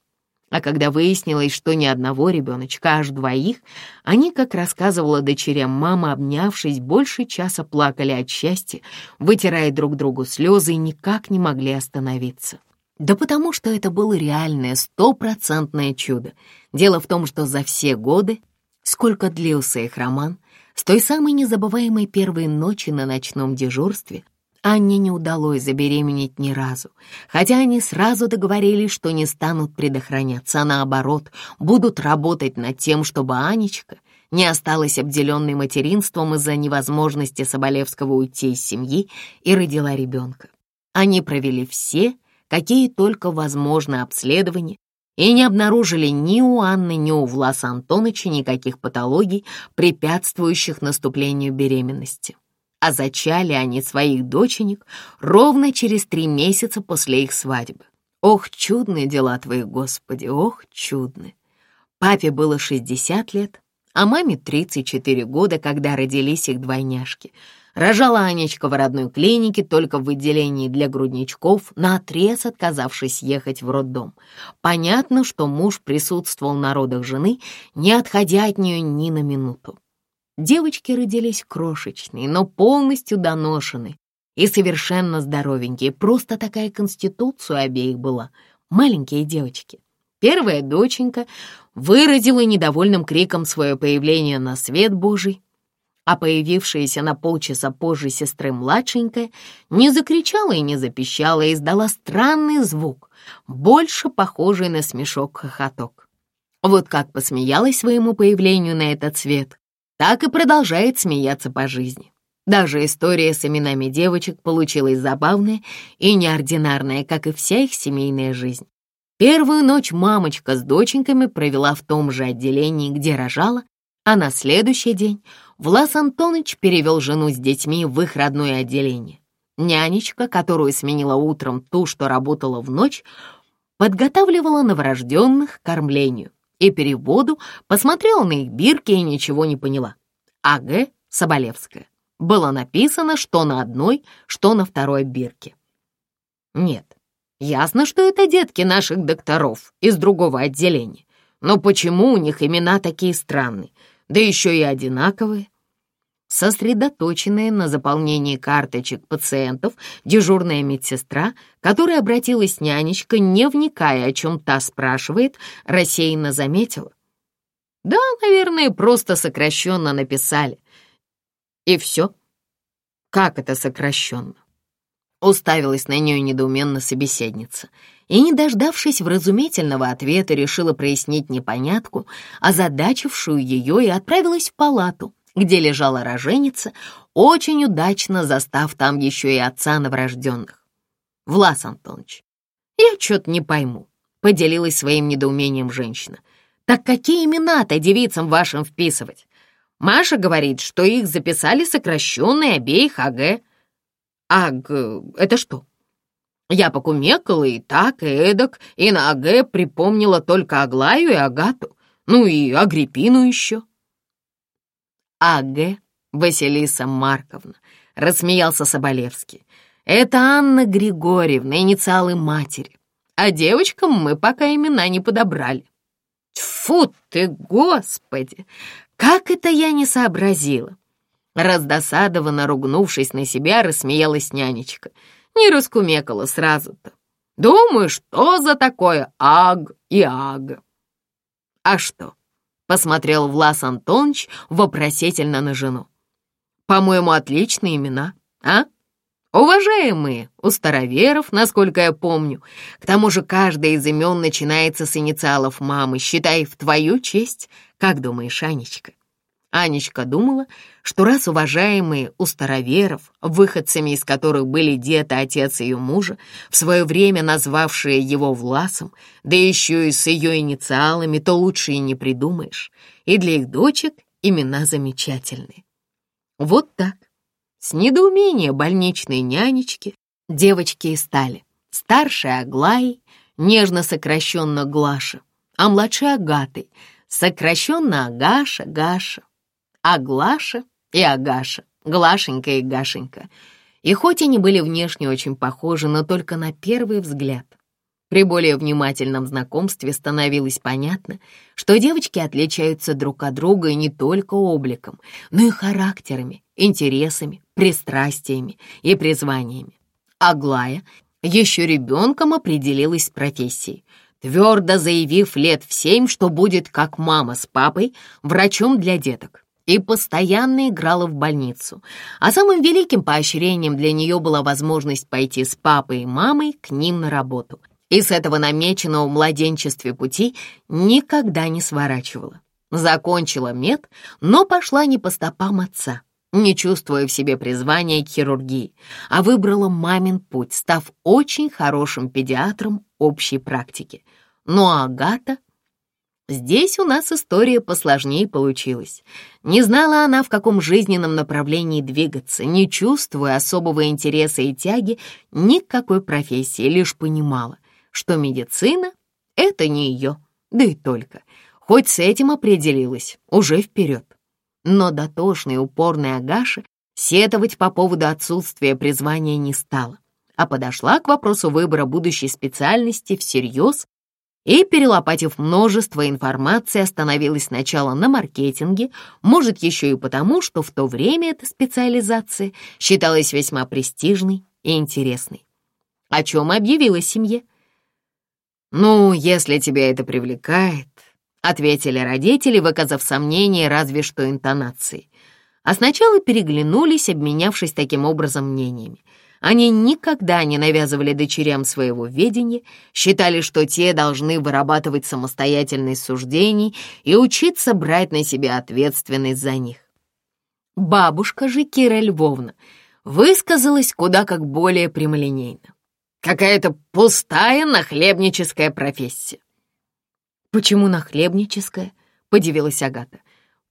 А когда выяснилось, что ни одного ребеночка, аж двоих, они, как рассказывала дочерям мама, обнявшись, больше часа плакали от счастья, вытирая друг другу слезы и никак не могли остановиться. Да потому что это было реальное, стопроцентное чудо. Дело в том, что за все годы, сколько длился их роман, с той самой незабываемой первой ночи на ночном дежурстве, Анне не удалось забеременеть ни разу, хотя они сразу договорились, что не станут предохраняться, а наоборот, будут работать над тем, чтобы Анечка не осталась обделенной материнством из-за невозможности Соболевского уйти из семьи и родила ребенка. Они провели все какие только возможны обследования, и не обнаружили ни у Анны, ни у Власа Антоновича никаких патологий, препятствующих наступлению беременности. А зачали они своих доченек ровно через три месяца после их свадьбы. Ох, чудные дела твои, Господи, ох, чудные. Папе было 60 лет, а маме 34 года, когда родились их двойняшки — Рожала Анечка в родной клинике, только в отделении для грудничков, наотрез отказавшись ехать в роддом. Понятно, что муж присутствовал на родах жены, не отходя от нее ни на минуту. Девочки родились крошечные, но полностью доношены и совершенно здоровенькие. Просто такая конституция обеих была. Маленькие девочки. Первая доченька выразила недовольным криком свое появление на свет Божий, а появившаяся на полчаса позже сестры младшенькая не закричала и не запищала, и издала странный звук, больше похожий на смешок-хохоток. Вот как посмеялась своему появлению на этот свет, так и продолжает смеяться по жизни. Даже история с именами девочек получилась забавная и неординарная, как и вся их семейная жизнь. Первую ночь мамочка с доченьками провела в том же отделении, где рожала, а на следующий день Влас Антонович перевел жену с детьми в их родное отделение. Нянечка, которую сменила утром ту, что работала в ночь, подготавливала новорожденных к кормлению и переводу, посмотрела на их бирки и ничего не поняла. А.Г. Соболевская. Было написано, что на одной, что на второй бирке. Нет, ясно, что это детки наших докторов из другого отделения. Но почему у них имена такие странные, да еще и одинаковые? сосредоточенная на заполнении карточек пациентов дежурная медсестра, которая обратилась нянечка, не вникая, о чем та спрашивает, рассеянно заметила. Да, наверное, просто сокращенно написали. И все. Как это сокращенно? Уставилась на нее недоуменно собеседница и, не дождавшись вразумительного ответа, решила прояснить непонятку, озадачившую ее, и отправилась в палату, где лежала роженица, очень удачно застав там еще и отца новорожденных. «Влас Антонович, я что-то не пойму», — поделилась своим недоумением женщина. «Так какие имена-то девицам вашим вписывать? Маша говорит, что их записали сокращенные обеих АГ». «АГ — это что?» Я покумекала и так, и эдак, и на АГ припомнила только Аглаю и Агату, ну и Агриппину еще. АГ Василиса Марковна, рассмеялся Соболевский. Это Анна Григорьевна, инициалы матери. А девочкам мы пока имена не подобрали. Фу ты, господи! Как это я не сообразила? Раздосадованно ругнувшись на себя, рассмеялась нянечка. Не раскумекала сразу-то. Думаю, что за такое аг и аг? А что? Посмотрел Влас Антонович вопросительно на жену. По-моему, отличные имена, а? Уважаемые, у староверов, насколько я помню. К тому же каждое из имен начинается с инициалов мамы, считай в твою честь. Как думаешь, Анечка? Анечка думала, что раз уважаемые у староверов, выходцами из которых были дед и отец ее мужа, в свое время назвавшие его Власом, да еще и с ее инициалами, то лучше и не придумаешь. И для их дочек имена замечательные. Вот так. С недоумения больничной нянечки девочки и стали. Старшая Аглаей, нежно сокращенно Глаша, а младшая Агатой, сокращенно Агаша, Гаша, Аглаша и Агаша, Глашенька и Гашенька. И хоть они были внешне очень похожи, но только на первый взгляд. При более внимательном знакомстве становилось понятно, что девочки отличаются друг от друга и не только обликом, но и характерами, интересами, пристрастиями и призваниями. Аглая еще ребенком определилась с профессией, твердо заявив лет в семь, что будет, как мама с папой, врачом для деток, и постоянно играла в больницу. А самым великим поощрением для нее была возможность пойти с папой и мамой к ним на работу. И с этого намеченного в младенчестве пути никогда не сворачивала. Закончила мед, но пошла не по стопам отца не чувствуя в себе призвания к хирургии, а выбрала мамин путь, став очень хорошим педиатром общей практики. А Агата... Здесь у нас история посложнее получилась. Не знала она, в каком жизненном направлении двигаться, не чувствуя особого интереса и тяги ни к какой профессии, лишь понимала, что медицина — это не ее, да и только. Хоть с этим определилась, уже вперед. Но дотошная и упорная Агаша сетовать по поводу отсутствия призвания не стала, а подошла к вопросу выбора будущей специальности всерьез и, перелопатив множество информации, остановилась сначала на маркетинге, может, еще и потому, что в то время эта специализация считалась весьма престижной и интересной. О чем объявила семье. «Ну, если тебя это привлекает, ответили родители, выказав сомнение разве что интонации. А сначала переглянулись, обменявшись таким образом мнениями. Они никогда не навязывали дочерям своего ведения, считали, что те должны вырабатывать самостоятельность суждений и учиться брать на себя ответственность за них. Бабушка же Кира Львовна высказалась куда как более прямолинейно. Какая-то пустая нахлебническая профессия. «Почему нахлебническая?» — подивилась Агата.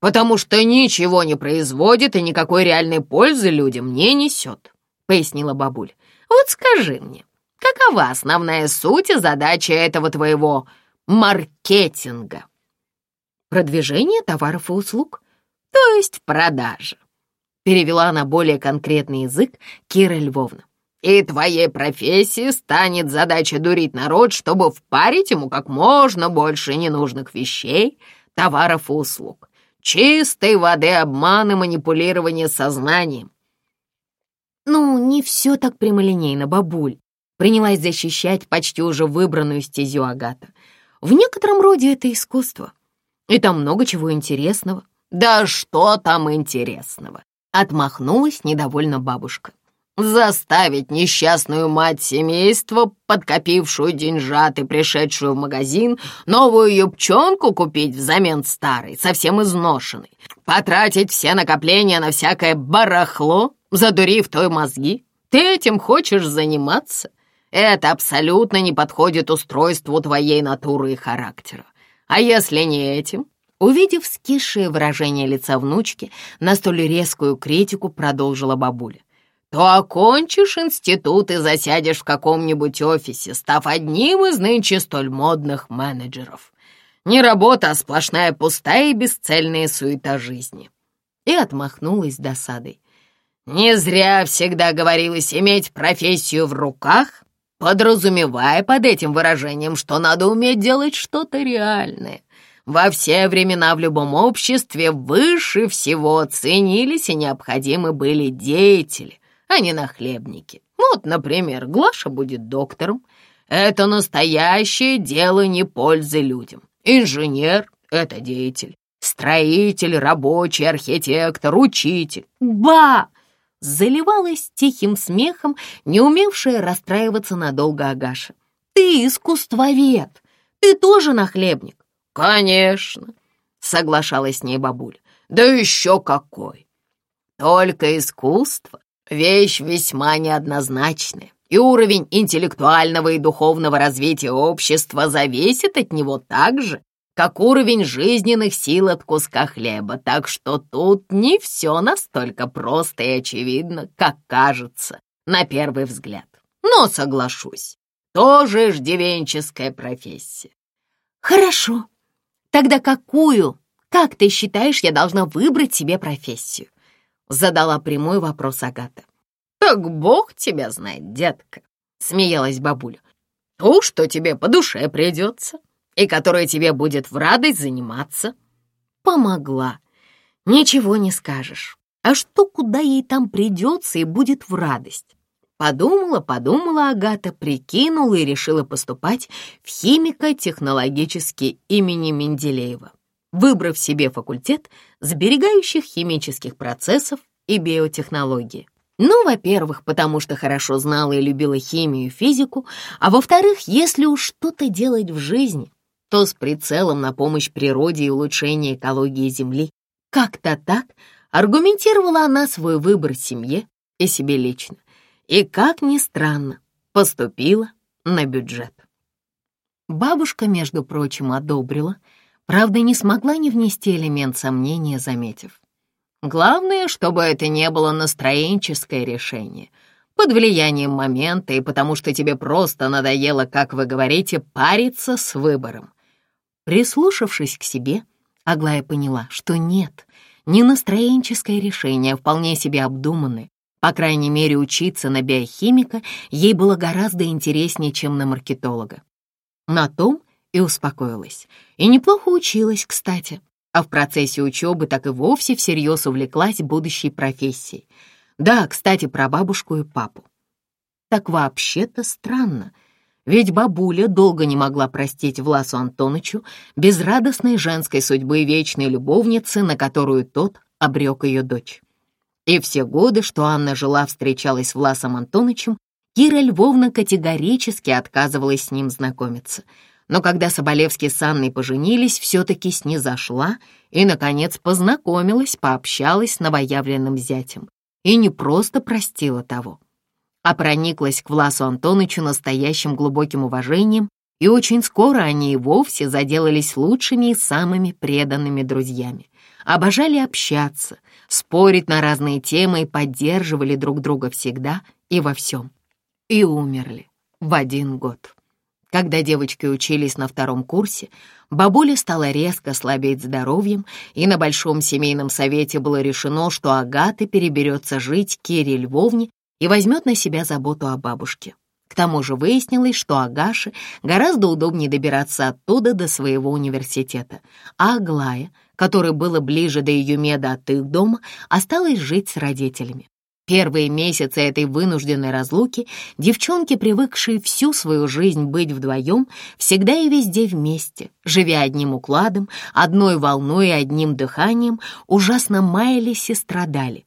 «Потому что ничего не производит и никакой реальной пользы людям не несет», — пояснила бабуля. «Вот скажи мне, какова основная суть и задача этого твоего маркетинга?» «Продвижение товаров и услуг, то есть продажа», — перевела на более конкретный язык Кира Львовна. И твоей профессии станет задача дурить народ, чтобы впарить ему как можно больше ненужных вещей, товаров и услуг. Чистой воды обман и манипулирование сознанием. Ну, не все так прямолинейно, бабуль. Принялась защищать почти уже выбранную стезю Агата. В некотором роде это искусство. И там много чего интересного. Да что там интересного? Отмахнулась недовольно бабушка. Заставить несчастную мать семейства, подкопившую деньжат и пришедшую в магазин, новую юбчонку купить взамен старой, совсем изношенной, потратить все накопления на всякое барахло, задурив той мозги? Ты этим хочешь заниматься? Это абсолютно не подходит устройству твоей натуры и характера. А если не этим, Увидев скисшее выражение лица внучки, на столь резкую критику продолжила бабуля. «То окончишь институт и засядешь в каком-нибудь офисе, став одним из нынче столь модных менеджеров. Не работа, а сплошная пустая и бесцельная суета жизни». И отмахнулась досадой. «Не зря всегда говорилось иметь профессию в руках, подразумевая под этим выражением, что надо уметь делать что-то реальное» во все времена в любом обществе выше всего ценились и необходимы были деятели, а не нахлебники. Вот, например, Глаша будет доктором. Это настоящее дело не пользы людям. Инженер — это деятель. Строитель, рабочий, архитектор, учитель. Ба! Заливалась тихим смехом, не умевшая расстраиваться надолго Агаша. Ты искусствовед, ты тоже нахлебник. «Конечно», — соглашалась с ней бабуля. «Да еще какой! Только искусство — вещь весьма неоднозначная, и уровень интеллектуального и духовного развития общества зависит от него так же, как уровень жизненных сил от куска хлеба, так что тут не все настолько просто и очевидно, как кажется на первый взгляд. Но соглашусь, тоже иждивенческая профессия. Хорошо, Тогда какую, как ты считаешь, я должна выбрать себе профессию? Задала прямой вопрос Агата. Так бог тебя знает, детка, смеялась бабуля. То, что тебе по душе придется, и которое тебе будет в радость заниматься. Помогла. Ничего не скажешь. А что, куда ей там придется и будет в радость? Подумала, подумала Агата, прикинула и решила поступать в химико-технологический имени Менделеева, выбрав себе факультет сберегающих химических процессов и биотехнологии. Ну, во-первых, потому что хорошо знала и любила химию и физику, а во-вторых, если уж что-то делать в жизни, то с прицелом на помощь природе и улучшение экологии Земли. Как-то так аргументировала она свой выбор семье и себе лично и, как ни странно, поступила на бюджет. Бабушка, между прочим, одобрила, правда, не смогла не внести элемент сомнения, заметив. Главное, чтобы это не было настроенческое решение, под влиянием момента и потому что тебе просто надоело, как вы говорите, париться с выбором. Прислушавшись к себе, Аглая поняла, что нет, не настроенческое решение, а вполне себе обдуманное, по крайней мере, учиться на биохимика ей было гораздо интереснее, чем на маркетолога. На том и успокоилась. И неплохо училась, кстати. А в процессе учебы так и вовсе всерьез увлеклась будущей профессией. Да, кстати, про бабушку и папу. Так вообще-то странно, ведь бабуля долго не могла простить Власу Антонычу безрадостной женской судьбы вечной любовницы, на которую тот обрек ее дочь. И все годы, что Анна жила, встречалась с Власом Антонычем, Кира Львовна категорически отказывалась с ним знакомиться. Но когда Соболевский с Анной поженились, все-таки снизошла и, наконец, познакомилась, пообщалась с новоявленным зятем. И не просто простила того, а прониклась к Власу Антонычу настоящим глубоким уважением, и очень скоро они и вовсе заделались лучшими и самыми преданными друзьями. Обожали общаться — спорить на разные темы и поддерживали друг друга всегда и во всем. И умерли в один год. Когда девочки учились на втором курсе, бабуля стала резко слабеть здоровьем, и на Большом семейном совете было решено, что Агата переберется жить к Кире Львовне и возьмет на себя заботу о бабушке. К тому же выяснилось, что Агаше гораздо удобнее добираться оттуда до своего университета, а Аглая которой было ближе до ее меда от их дома, осталась жить с родителями. Первые месяцы этой вынужденной разлуки девчонки, привыкшие всю свою жизнь быть вдвоем, всегда и везде вместе, живя одним укладом, одной волной и одним дыханием, ужасно маялись и страдали.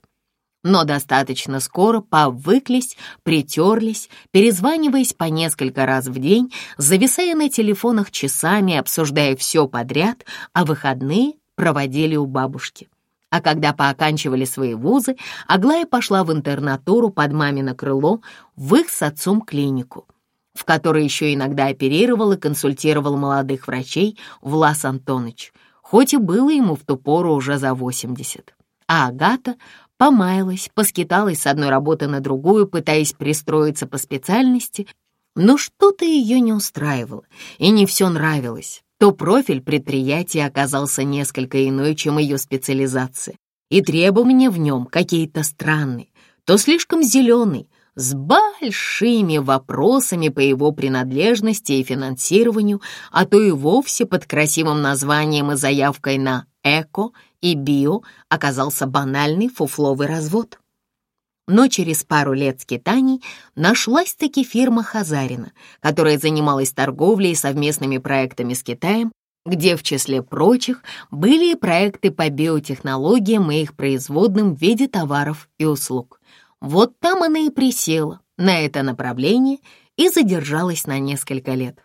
но достаточно скоро повыклись, притерлись, перезваниваясь по несколько раз в день, зависая на телефонах часами, обсуждая все подряд, а выходные проводили у бабушки. А когда пооканчивали свои вузы, Аглая пошла в интернатуру под мамино крыло в их с отцом клинику, в которой еще иногда оперировал и консультировал молодых врачей Влас Антонович, хоть и было ему в ту пору уже за 80. А Агата помаялась, поскиталась с одной работы на другую, пытаясь пристроиться по специальности, но что-то ее не устраивало, и не все нравилось. То профиль предприятия оказался несколько иной, чем ее специализация, и требования в нем какие-то странные, то слишком зеленый, с большими вопросами по его принадлежности и финансированию, а то и вовсе под красивым названием и заявкой на «эко» и «био» оказался банальный фуфловый развод. Но через пару лет скитаний нашлась-таки фирма Хазарина, которая занималась торговлей и совместными проектами с Китаем, где, в числе прочих, были и проекты по биотехнологиям и их производным в виде товаров и услуг. Вот там она и присела на это направление и задержалась на несколько лет.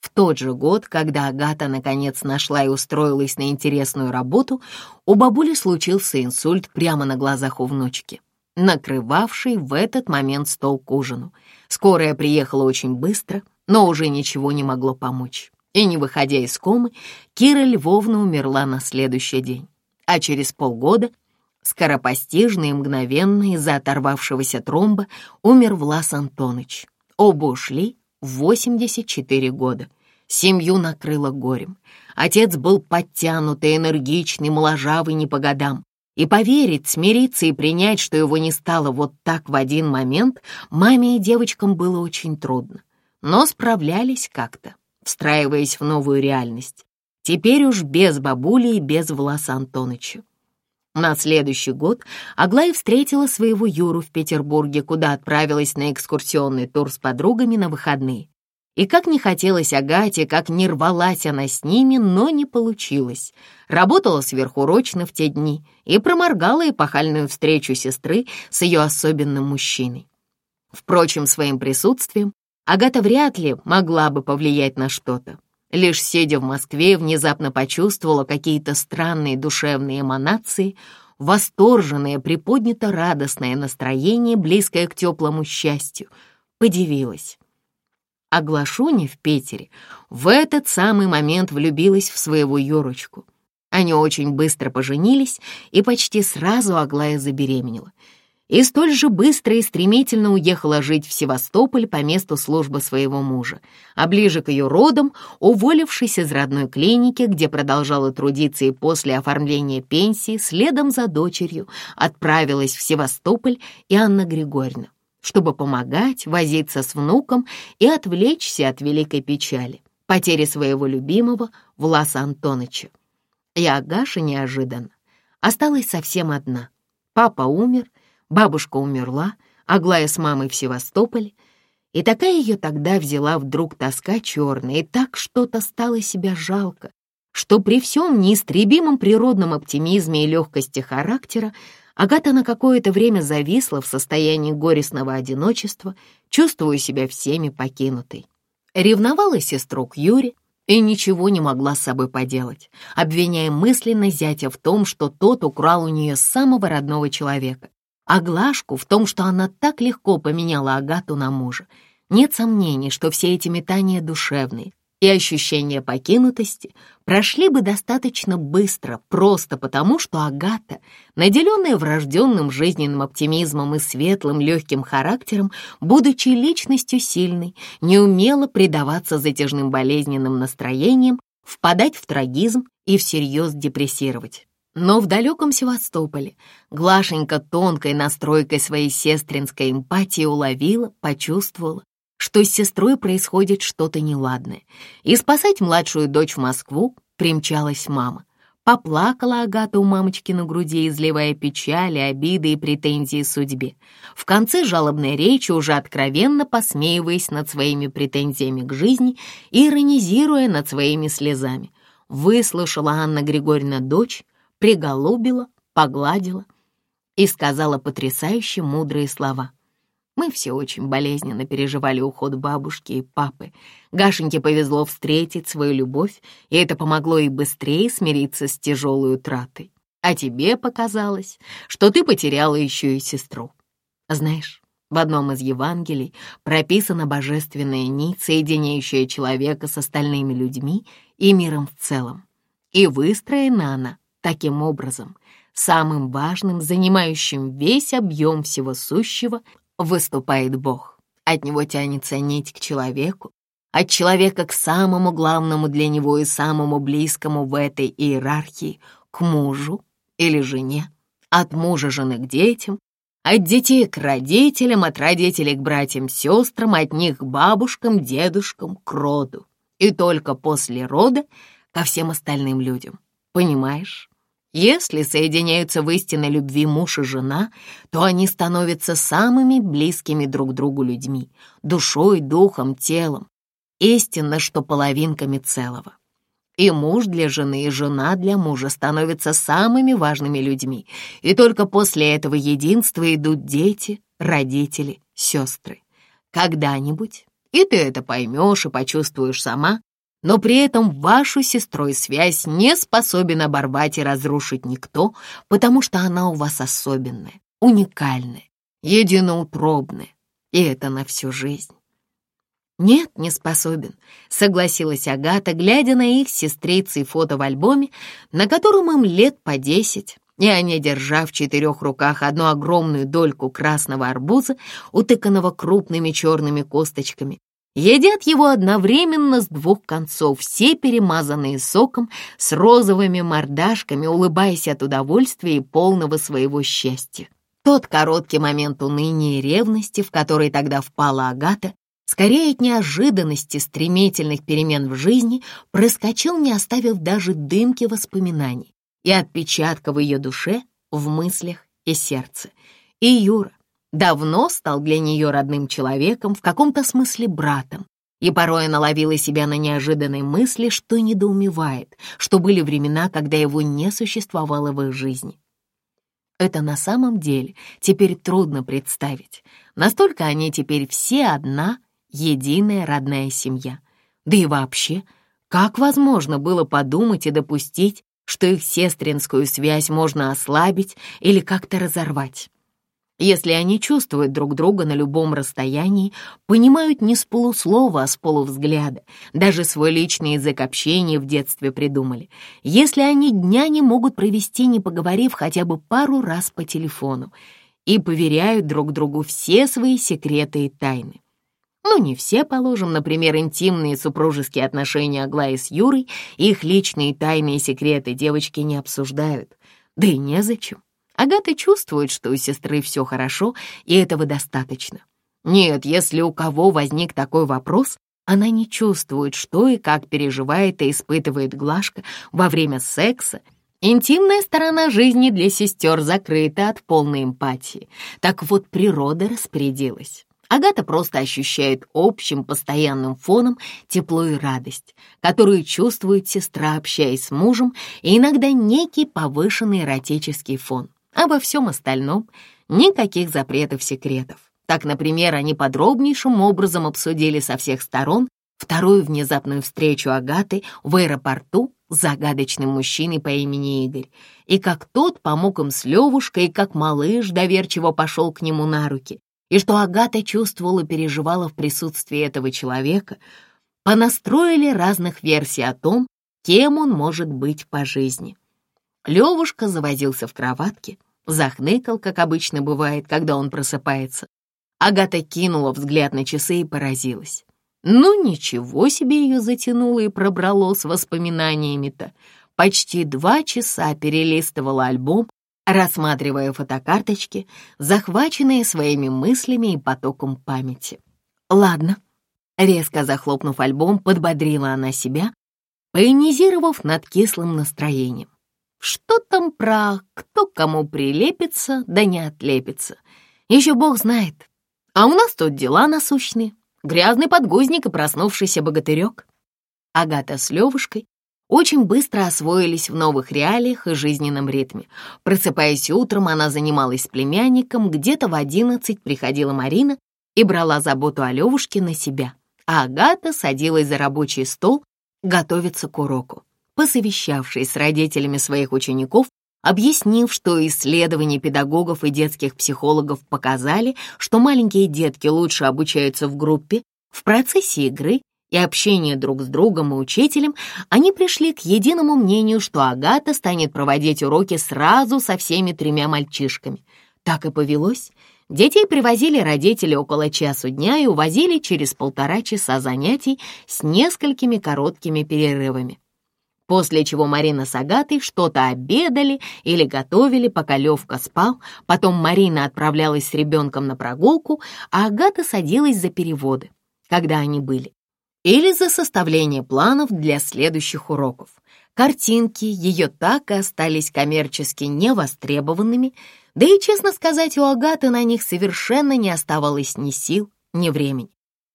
В тот же год, когда Агата наконец нашла и устроилась на интересную работу, у бабули случился инсульт прямо на глазах у внучки, накрывавший в этот момент стол к ужину. Скорая приехала очень быстро, но уже ничего не могло помочь. И не выходя из комы, Кира Львовна умерла на следующий день. А через полгода, скоропостижно и мгновенно из-за оторвавшегося тромба, умер Влас Антоныч. Оба ушли в 84 года. Семью накрыло горем. Отец был подтянутый, энергичный, моложавый не по годам. И поверить, смириться и принять, что его не стало вот так в один момент, маме и девочкам было очень трудно. Но справлялись как-то, встраиваясь в новую реальность. Теперь уж без бабули и без Власа Антоныча. На следующий год Аглая встретила своего Юру в Петербурге, куда отправилась на экскурсионный тур с подругами на выходные. И как не хотелось Агате, как не рвалась она с ними, но не получилось. Работала сверхурочно в те дни и проморгала эпохальную встречу сестры с ее особенным мужчиной. Впрочем, своим присутствием Агата вряд ли могла бы повлиять на что-то. Лишь сидя в Москве, внезапно почувствовала какие-то странные душевные эманации, восторженное, приподнято радостное настроение, близкое к теплому счастью. Подивилась. А Глашуня в Питере в этот самый момент влюбилась в своего Юрочку. Они очень быстро поженились, и почти сразу Аглая забеременела — и столь же быстро и стремительно уехала жить в Севастополь по месту службы своего мужа, а ближе к ее родам, уволившись из родной клиники, где продолжала трудиться и после оформления пенсии, следом за дочерью отправилась в Севастополь и Анна Григорьевна, чтобы помогать, возиться с внуком и отвлечься от великой печали, потери своего любимого Власа Антоныча. И Агаша неожиданно осталась совсем одна. Папа умер, Бабушка умерла, Аглая с мамой в Севастополе, и такая ее тогда взяла вдруг тоска черная, и так что-то стало себя жалко, что при всем неистребимом природном оптимизме и легкости характера Агата на какое-то время зависла в состоянии горестного одиночества, чувствуя себя всеми покинутой. Ревновала сестру к Юре и ничего не могла с собой поделать, обвиняя мысленно зятя в том, что тот украл у нее самого родного человека, а Глашку в том, что она так легко поменяла Агату на мужа. Нет сомнений, что все эти метания душевные и ощущения покинутости прошли бы достаточно быстро, просто потому, что Агата, наделенная врожденным жизненным оптимизмом и светлым легким характером, будучи личностью сильной, не умела предаваться затяжным болезненным настроениям, впадать в трагизм и всерьез депрессировать. Но в далеком Севастополе Глашенька тонкой настройкой своей сестринской эмпатии уловила, почувствовала, что с сестрой происходит что-то неладное, и спасать младшую дочь в Москву примчалась мама. Поплакала Агата у мамочки на груди, изливая печали, обиды и претензии судьбе. В конце жалобной речи, уже откровенно посмеиваясь над своими претензиями к жизни и иронизируя над своими слезами, выслушала Анна Григорьевна дочь, приголубила, погладила и сказала потрясающе мудрые слова. Мы все очень болезненно переживали уход бабушки и папы. Гашеньке повезло встретить свою любовь, и это помогло ей быстрее смириться с тяжелой утратой. А тебе показалось, что ты потеряла еще и сестру. Знаешь, в одном из Евангелий прописана божественная нить, соединяющая человека с остальными людьми и миром в целом. И выстроена она таким образом. Самым важным, занимающим весь объем всего сущего, выступает Бог. От него тянется нить к человеку, от человека к самому главному для него и самому близкому в этой иерархии, к мужу или жене, от мужа жены к детям, от детей к родителям, от родителей к братьям-сестрам, от них к бабушкам, дедушкам, к роду. И только после рода ко всем остальным людям. Понимаешь? Если соединяются в истинной любви муж и жена, то они становятся самыми близкими друг другу людьми, душой, духом, телом. Истинно, что половинками целого. И муж для жены, и жена для мужа становятся самыми важными людьми. И только после этого единства идут дети, родители, сестры. Когда-нибудь, и ты это поймешь и почувствуешь сама, но при этом вашу сестрой связь не способен оборвать и разрушить никто, потому что она у вас особенная, уникальная, единоутробная, и это на всю жизнь. «Нет, не способен», — согласилась Агата, глядя на их сестрицей фото в альбоме, на котором им лет по десять, и они, держа в четырех руках одну огромную дольку красного арбуза, утыканного крупными черными косточками, едят его одновременно с двух концов, все перемазанные соком, с розовыми мордашками, улыбаясь от удовольствия и полного своего счастья. Тот короткий момент уныния и ревности, в который тогда впала Агата, скорее от неожиданности стремительных перемен в жизни, проскочил, не оставив даже дымки воспоминаний и отпечатка в ее душе, в мыслях и сердце. И Юра давно стал для нее родным человеком, в каком-то смысле братом, и порой она ловила себя на неожиданной мысли, что недоумевает, что были времена, когда его не существовало в их жизни. Это на самом деле теперь трудно представить. Настолько они теперь все одна единая родная семья. Да и вообще, как возможно было подумать и допустить, что их сестринскую связь можно ослабить или как-то разорвать? Если они чувствуют друг друга на любом расстоянии, понимают не с полуслова, а с полувзгляда, даже свой личный язык общения в детстве придумали, если они дня не могут провести, не поговорив хотя бы пару раз по телефону, и поверяют друг другу все свои секреты и тайны. Ну, не все, положим, например, интимные супружеские отношения Аглаи с Юрой, их личные тайные секреты девочки не обсуждают. Да и незачем. Агата чувствует, что у сестры все хорошо, и этого достаточно. Нет, если у кого возник такой вопрос, она не чувствует, что и как переживает и испытывает Глашка во время секса. Интимная сторона жизни для сестер закрыта от полной эмпатии. Так вот, природа распорядилась. Агата просто ощущает общим постоянным фоном тепло и радость, которую чувствует сестра, общаясь с мужем, и иногда некий повышенный эротический фон. Во всем остальном никаких запретов секретов. Так, например, они подробнейшим образом обсудили со всех сторон вторую внезапную встречу Агаты в аэропорту с загадочным мужчиной по имени Игорь, и как тот помог им с Левушкой, и как малыш доверчиво пошел к нему на руки, и что Агата чувствовала и переживала в присутствии этого человека, понастроили разных версий о том, кем он может быть по жизни. Левушка завозился в кроватке, захныкал, как обычно бывает, когда он просыпается. Агата кинула взгляд на часы и поразилась. Ну, ничего себе ее затянуло и пробрало с воспоминаниями-то. Почти два часа перелистывала альбом, рассматривая фотокарточки, захваченные своими мыслями и потоком памяти. «Ладно», — резко захлопнув альбом, подбодрила она себя, поинизировав над кислым настроением. Что там про кто кому прилепится, да не отлепится? Еще бог знает. А у нас тут дела насущные. Грязный подгузник и проснувшийся богатырек. Агата с Левушкой очень быстро освоились в новых реалиях и жизненном ритме. Просыпаясь утром, она занималась с племянником, где-то в одиннадцать приходила Марина и брала заботу о Левушке на себя, а Агата садилась за рабочий стол готовиться к уроку. Посовещавшись с родителями своих учеников, объяснив, что исследования педагогов и детских психологов показали, что маленькие детки лучше обучаются в группе, в процессе игры и общения друг с другом и учителем, они пришли к единому мнению, что Агата станет проводить уроки сразу со всеми тремя мальчишками. Так и повелось. Детей привозили родители около часу дня и увозили через полтора часа занятий с несколькими короткими перерывами. После чего Марина с Агатой что-то обедали или готовили, пока Левка спал. Потом Марина отправлялась с ребенком на прогулку, а Агата садилась за переводы, когда они были или за составление планов для следующих уроков. Картинки ее так и остались коммерчески невостребованными, да и, честно сказать, у Агаты на них совершенно не оставалось ни сил, ни времени.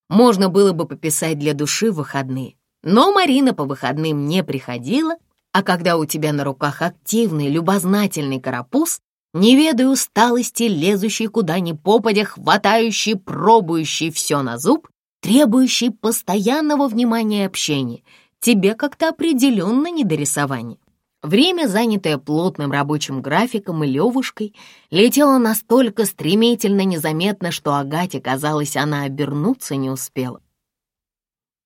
Можно было бы пописать для души выходные, но Марина по выходным не приходила, а когда у тебя на руках активный, любознательный карапуз, не ведая усталости, лезущий куда ни попадя, хватающий, пробующий все на зуб, требующий постоянного внимания и общения. Тебе как-то определенно не до рисования. Время, занятое плотным рабочим графиком и Левушкой, летело настолько стремительно незаметно, что Агате казалось, она обернуться не успела.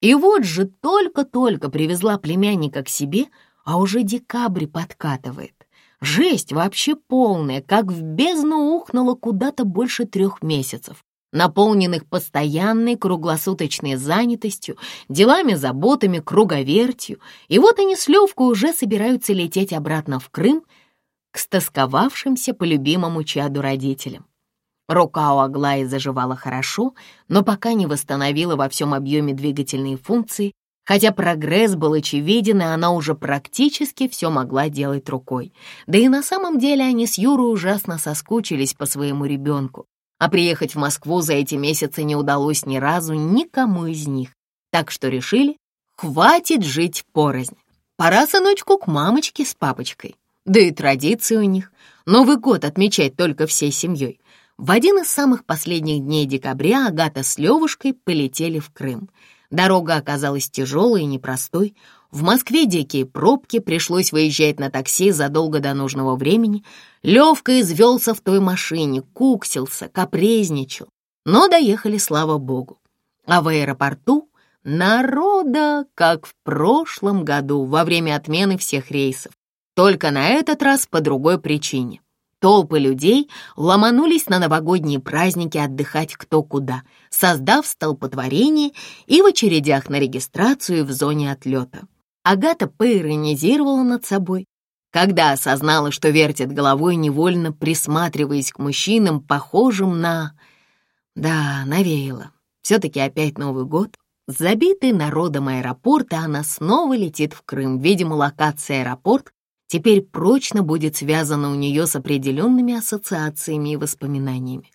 И вот же только-только привезла племянника к себе, а уже декабрь подкатывает. Жесть вообще полная, как в бездну ухнула куда-то больше трех месяцев наполненных постоянной круглосуточной занятостью, делами, заботами, круговертью. И вот они с Левкой уже собираются лететь обратно в Крым к стосковавшимся по любимому чаду родителям. Рука у Аглаи заживала хорошо, но пока не восстановила во всем объеме двигательные функции, хотя прогресс был очевиден, и она уже практически все могла делать рукой. Да и на самом деле они с Юрой ужасно соскучились по своему ребенку а приехать в Москву за эти месяцы не удалось ни разу никому из них. Так что решили, хватит жить порознь. Пора сыночку к мамочке с папочкой. Да и традиции у них. Новый год отмечать только всей семьей. В один из самых последних дней декабря Агата с Левушкой полетели в Крым. Дорога оказалась тяжелой и непростой. В Москве дикие пробки, пришлось выезжать на такси задолго до нужного времени. Левка извелся в той машине, куксился, капрезничал. Но доехали, слава богу. А в аэропорту народа, как в прошлом году, во время отмены всех рейсов. Только на этот раз по другой причине. Толпы людей ломанулись на новогодние праздники отдыхать кто куда, создав столпотворение и в очередях на регистрацию в зоне отлета. Агата поиронизировала над собой, когда осознала, что вертит головой, невольно присматриваясь к мужчинам, похожим на... Да, навеяло. Все-таки опять Новый год. Забитый народом аэропорт, а она снова летит в Крым. Видимо, локация аэропорт теперь прочно будет связана у нее с определенными ассоциациями и воспоминаниями.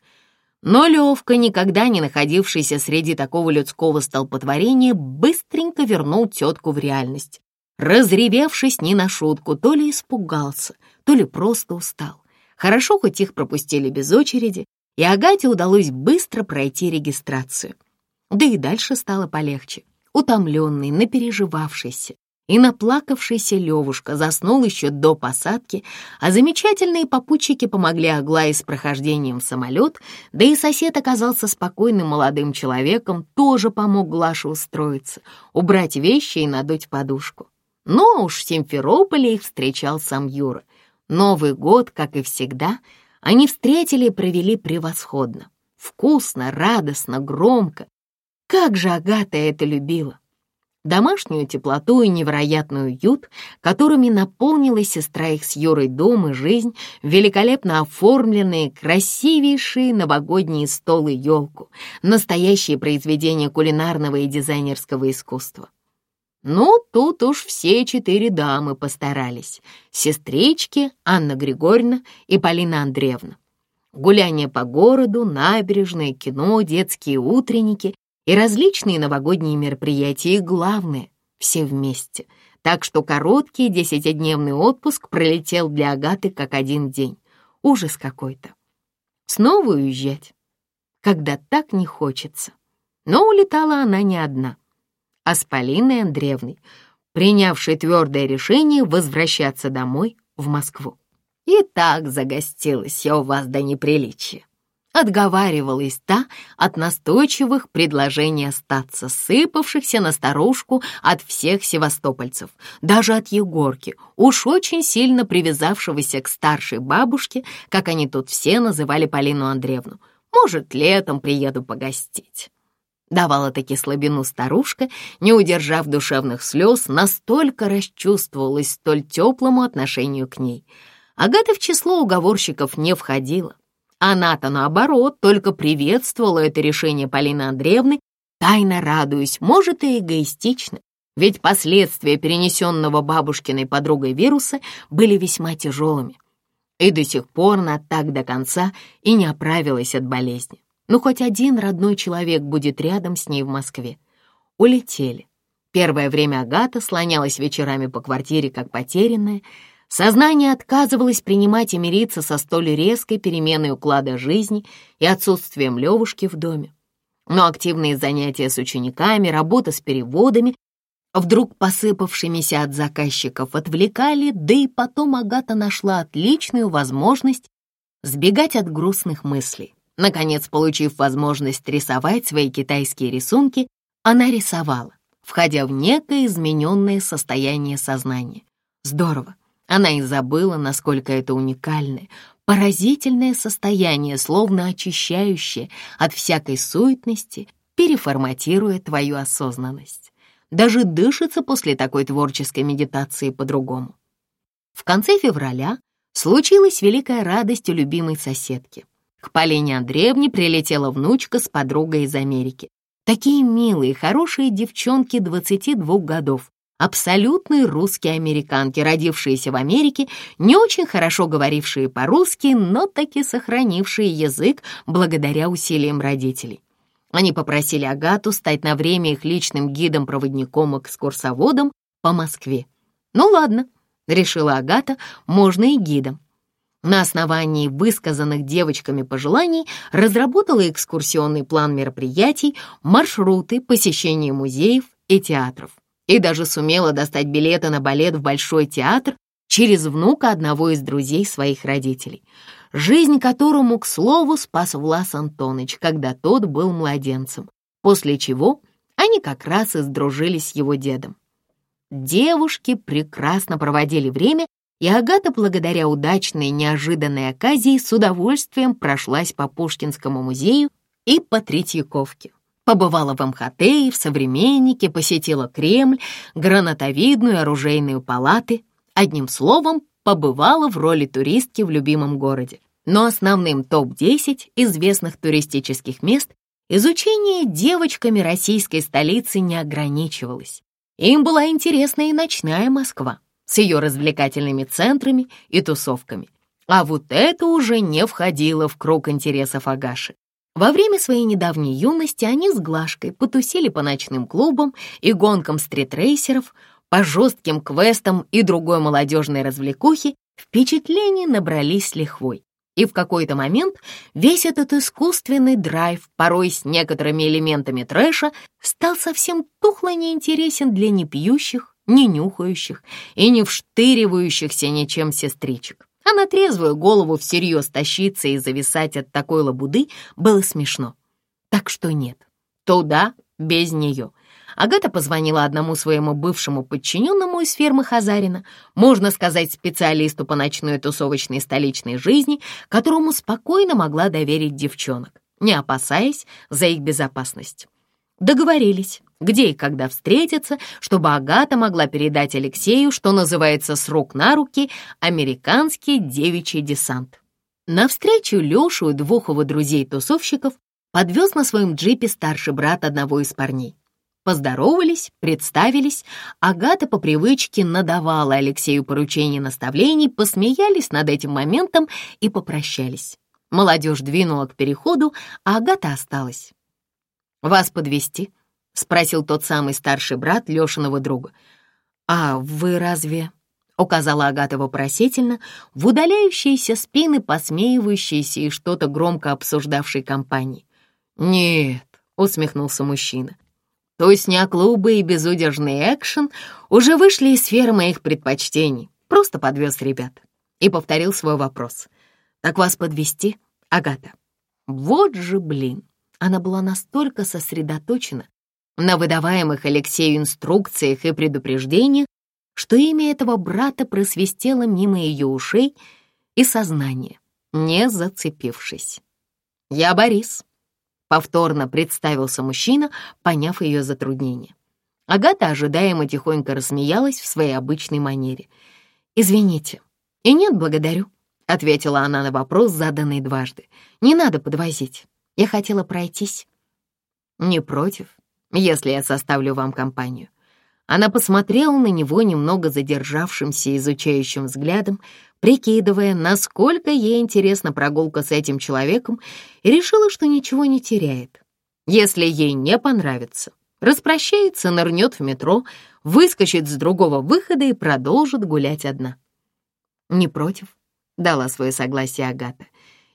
Но Левка, никогда не находившийся среди такого людского столпотворения, быстренько вернул тетку в реальность. Разревевшись не на шутку, то ли испугался, то ли просто устал. Хорошо, хоть их пропустили без очереди, и Агате удалось быстро пройти регистрацию. Да и дальше стало полегче. Утомленный, напереживавшийся, и наплакавшийся Левушка заснул еще до посадки, а замечательные попутчики помогли Аглае с прохождением в самолет, да и сосед оказался спокойным молодым человеком, тоже помог Глаше устроиться, убрать вещи и надуть подушку. Но уж в Симферополе их встречал сам Юра. Новый год, как и всегда, они встретили и провели превосходно. Вкусно, радостно, громко. Как же Агата это любила! Домашнюю теплоту и невероятный уют, которыми наполнилась сестра их с Юрой дом и жизнь, великолепно оформленные, красивейшие новогодние столы и елку, настоящие произведения кулинарного и дизайнерского искусства. Ну, тут уж все четыре дамы постарались. Сестрички Анна Григорьевна и Полина Андреевна. Гуляние по городу, набережные, кино, детские утренники и различные новогодние мероприятия, и главное — все вместе. Так что короткий десятидневный отпуск пролетел для Агаты как один день. Ужас какой-то. Снова уезжать, когда так не хочется. Но улетала она не одна, а с Полиной Андреевной, принявшей твердое решение возвращаться домой в Москву. «И так загостилась я у вас до неприличия», — отговаривалась та от настойчивых предложений остаться, сыпавшихся на старушку от всех севастопольцев, даже от Егорки, уж очень сильно привязавшегося к старшей бабушке, как они тут все называли Полину Андреевну. «Может, летом приеду погостить». Давала таки слабину старушка, не удержав душевных слез, настолько расчувствовалась столь теплому отношению к ней. Агата в число уговорщиков не входила. Она-то, наоборот, только приветствовала это решение Полины Андреевны, тайно радуясь, может, и эгоистично, ведь последствия перенесенного бабушкиной подругой вируса были весьма тяжелыми. И до сих пор она так до конца и не оправилась от болезни. Ну, хоть один родной человек будет рядом с ней в Москве. Улетели. Первое время Агата слонялась вечерами по квартире, как потерянная. Сознание отказывалось принимать и мириться со столь резкой переменой уклада жизни и отсутствием Левушки в доме. Но активные занятия с учениками, работа с переводами, вдруг посыпавшимися от заказчиков, отвлекали, да и потом Агата нашла отличную возможность сбегать от грустных мыслей. Наконец, получив возможность рисовать свои китайские рисунки, она рисовала, входя в некое измененное состояние сознания. Здорово. Она и забыла, насколько это уникальное, поразительное состояние, словно очищающее от всякой суетности, переформатируя твою осознанность. Даже дышится после такой творческой медитации по-другому. В конце февраля случилась великая радость у любимой соседки. К Полине Андреевне прилетела внучка с подругой из Америки. Такие милые, хорошие девчонки 22 годов, абсолютные русские американки, родившиеся в Америке, не очень хорошо говорившие по-русски, но таки сохранившие язык благодаря усилиям родителей. Они попросили Агату стать на время их личным гидом-проводником-экскурсоводом по Москве. «Ну ладно», — решила Агата, — «можно и гидом. На основании высказанных девочками пожеланий разработала экскурсионный план мероприятий, маршруты, посещения музеев и театров. И даже сумела достать билеты на балет в Большой театр через внука одного из друзей своих родителей, жизнь которому, к слову, спас Влас Антонович, когда тот был младенцем, после чего они как раз и сдружились с его дедом. Девушки прекрасно проводили время и Агата, благодаря удачной неожиданной оказии, с удовольствием прошлась по Пушкинскому музею и по Третьяковке. Побывала в МХТ и в «Современнике», посетила Кремль, гранатовидную оружейную палаты. Одним словом, побывала в роли туристки в любимом городе. Но основным топ-10 известных туристических мест изучение девочками российской столицы не ограничивалось. Им была интересна и ночная Москва с ее развлекательными центрами и тусовками. А вот это уже не входило в круг интересов Агаши. Во время своей недавней юности они с Глашкой потусили по ночным клубам и гонкам стритрейсеров, по жестким квестам и другой молодежной развлекухе, впечатлений набрались лихвой. И в какой-то момент весь этот искусственный драйв, порой с некоторыми элементами трэша, стал совсем тухло неинтересен для непьющих не нюхающих и не вштыривающихся ничем сестричек. А на трезвую голову всерьез тащиться и зависать от такой лабуды было смешно. Так что нет, туда без нее. Агата позвонила одному своему бывшему подчиненному из фермы Хазарина, можно сказать, специалисту по ночной тусовочной столичной жизни, которому спокойно могла доверить девчонок, не опасаясь за их безопасность. Договорились, где и когда встретиться, чтобы Агата могла передать Алексею, что называется с рук на руки, американский девичий десант. На встречу Лешу и двух его друзей-тусовщиков подвез на своем джипе старший брат одного из парней. Поздоровались, представились, Агата по привычке надавала Алексею поручение наставлений, посмеялись над этим моментом и попрощались. Молодежь двинула к переходу, а Агата осталась. «Вас подвести? Спросил тот самый старший брат Лешиного друга. «А вы разве...» — указала Агата вопросительно в удаляющиеся спины, посмеивающиеся и что-то громко обсуждавшей компании. «Нет», — усмехнулся мужчина. «Тусня-клубы и безудержный экшен уже вышли из сферы моих предпочтений. Просто подвез ребят». И повторил свой вопрос. «Так вас подвести, Агата?» Вот же блин! Она была настолько сосредоточена на выдаваемых Алексею инструкциях и предупреждениях, что имя этого брата просвистело мимо ее ушей и сознания, не зацепившись. «Я Борис», — повторно представился мужчина, поняв ее затруднение. Агата ожидаемо тихонько рассмеялась в своей обычной манере. «Извините». «И нет, благодарю», — ответила она на вопрос, заданный дважды. «Не надо подвозить. Я хотела пройтись». «Не против, если я составлю вам компанию. Она посмотрела на него немного задержавшимся изучающим взглядом, прикидывая, насколько ей интересна прогулка с этим человеком, и решила, что ничего не теряет. Если ей не понравится, распрощается, нырнет в метро, выскочит с другого выхода и продолжит гулять одна. «Не против?» — дала свое согласие Агата.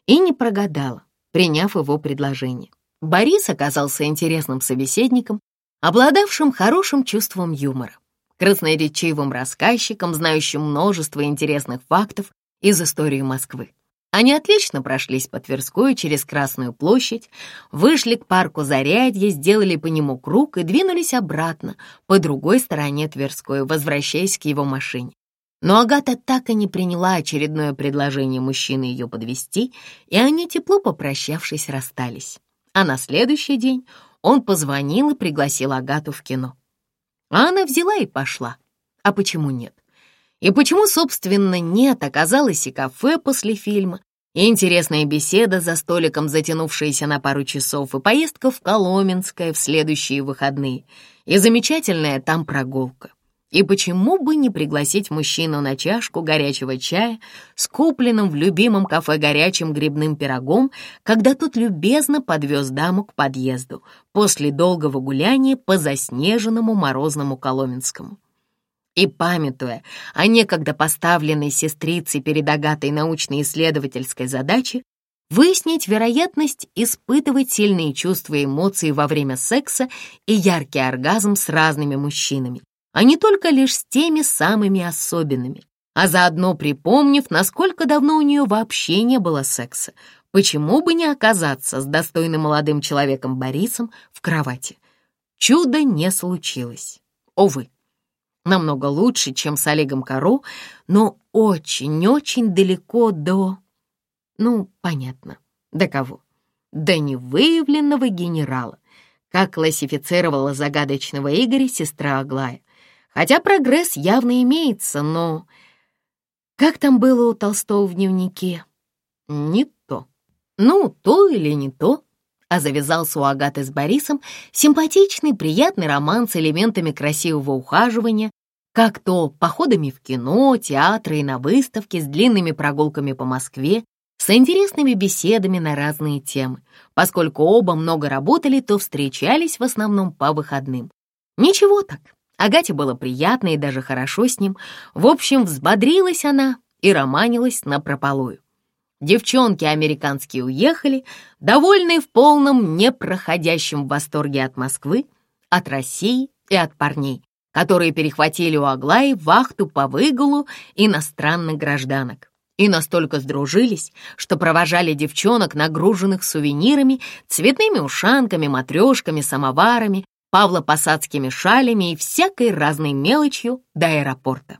И не прогадала, приняв его предложение. Борис оказался интересным собеседником, обладавшим хорошим чувством юмора, красноречивым рассказчиком, знающим множество интересных фактов из истории Москвы. Они отлично прошлись по Тверской через Красную площадь, вышли к парку Зарядье, сделали по нему круг и двинулись обратно по другой стороне Тверской, возвращаясь к его машине. Но Агата так и не приняла очередное предложение мужчины ее подвести, и они, тепло попрощавшись, расстались. А на следующий день он позвонил и пригласил Агату в кино. А она взяла и пошла. А почему нет? И почему, собственно, нет, оказалось и кафе после фильма, и интересная беседа за столиком, затянувшаяся на пару часов, и поездка в Коломенское в следующие выходные, и замечательная там прогулка. И почему бы не пригласить мужчину на чашку горячего чая с купленным в любимом кафе горячим грибным пирогом, когда тот любезно подвез даму к подъезду после долгого гуляния по заснеженному морозному Коломенскому. И, памятуя о некогда поставленной сестрицей перед Агатой научно-исследовательской задаче, выяснить вероятность испытывать сильные чувства и эмоции во время секса и яркий оргазм с разными мужчинами, а не только лишь с теми самыми особенными, а заодно припомнив, насколько давно у нее вообще не было секса, почему бы не оказаться с достойным молодым человеком Борисом в кровати. Чудо не случилось. Увы, намного лучше, чем с Олегом Каро, но очень-очень далеко до... Ну, понятно, до кого? До невыявленного генерала, как классифицировала загадочного Игоря сестра Аглая. Хотя прогресс явно имеется, но... Как там было у Толстого в дневнике? Не то. Ну, то или не то. А завязался у Агаты с Борисом симпатичный, приятный роман с элементами красивого ухаживания, как то походами в кино, театры и на выставки с длинными прогулками по Москве, с интересными беседами на разные темы. Поскольку оба много работали, то встречались в основном по выходным. Ничего так, Агате было приятно и даже хорошо с ним. В общем, взбодрилась она и романилась напропалую. Девчонки американские уехали, довольные в полном непроходящем восторге от Москвы, от России и от парней, которые перехватили у Аглаи вахту по выгулу иностранных гражданок. И настолько сдружились, что провожали девчонок, нагруженных сувенирами, цветными ушанками, матрешками, самоварами, павло-посадскими шалями и всякой разной мелочью до аэропорта.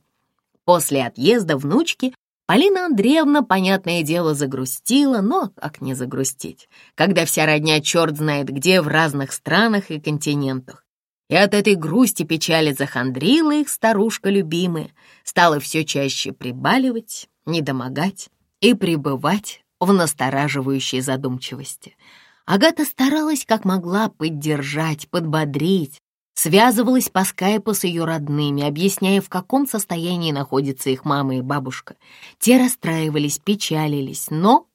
После отъезда внучки Полина Андреевна, понятное дело, загрустила, но как не загрустить, когда вся родня черт знает где в разных странах и континентах. И от этой грусти печали захандрила их старушка любимая, стала все чаще прибаливать, недомогать и пребывать в настораживающей задумчивости — Агата старалась как могла поддержать, подбодрить, связывалась по скайпу с ее родными, объясняя, в каком состоянии находятся их мама и бабушка. Те расстраивались, печалились, но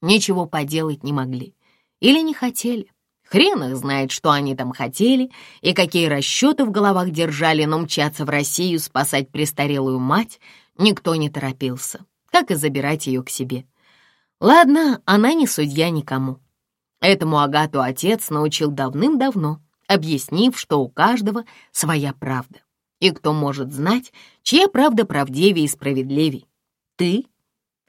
ничего поделать не могли или не хотели, Хрен их знает, что они там хотели и какие расчеты в головах держали, но мчаться в Россию спасать престарелую мать никто не торопился, как и забирать ее к себе. Ладно, она не судья никому. Этому Агату отец научил давным-давно, объяснив, что у каждого своя правда. И кто может знать, чья правда правдивее и справедливей? Ты?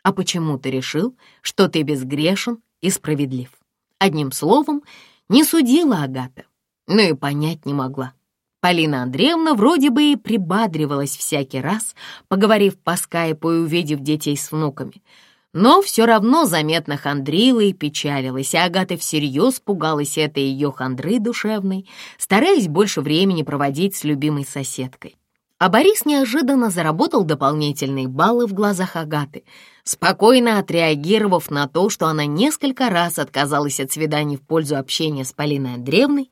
А почему ты решил, что ты безгрешен и справедлив? Одним словом, не судила Агата, но и понять не могла. Полина Андреевна вроде бы и прибадривалась всякий раз, поговорив по скайпу и увидев детей с внуками, но все равно заметно хандрила и печалилась, и Агата всерьез пугалась этой ее хандры душевной, стараясь больше времени проводить с любимой соседкой. А Борис неожиданно заработал дополнительные баллы в глазах Агаты, спокойно отреагировав на то, что она несколько раз отказалась от свиданий в пользу общения с Полиной Андреевной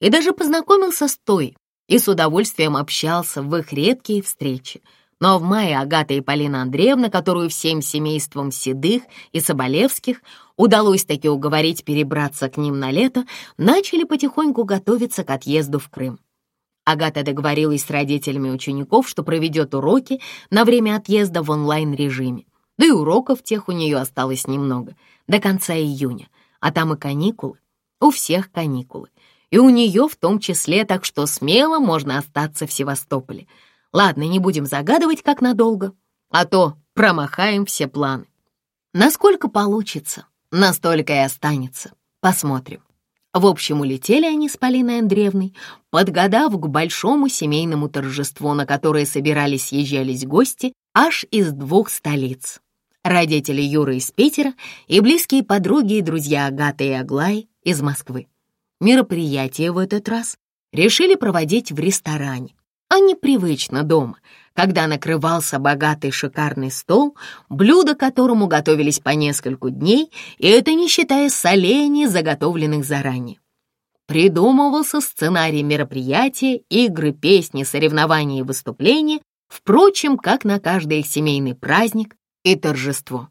и даже познакомился с той и с удовольствием общался в их редкие встречи — но в мае Агата и Полина Андреевна, которую всем семейством Седых и Соболевских удалось таки уговорить перебраться к ним на лето, начали потихоньку готовиться к отъезду в Крым. Агата договорилась с родителями учеников, что проведет уроки на время отъезда в онлайн-режиме. Да и уроков тех у нее осталось немного, до конца июня, а там и каникулы. У всех каникулы. И у нее в том числе, так что смело можно остаться в Севастополе — Ладно, не будем загадывать, как надолго, а то промахаем все планы. Насколько получится, настолько и останется. Посмотрим. В общем, улетели они с Полиной Андреевной, подгадав к большому семейному торжеству, на которое собирались съезжались гости аж из двух столиц. Родители Юры из Питера и близкие подруги и друзья Агаты и Аглаи из Москвы. Мероприятие в этот раз решили проводить в ресторане, а непривычно дома, когда накрывался богатый шикарный стол, блюда которому готовились по нескольку дней, и это не считая солений, заготовленных заранее. Придумывался сценарий мероприятия, игры, песни, соревнования и выступления, впрочем, как на каждый их семейный праздник и торжество.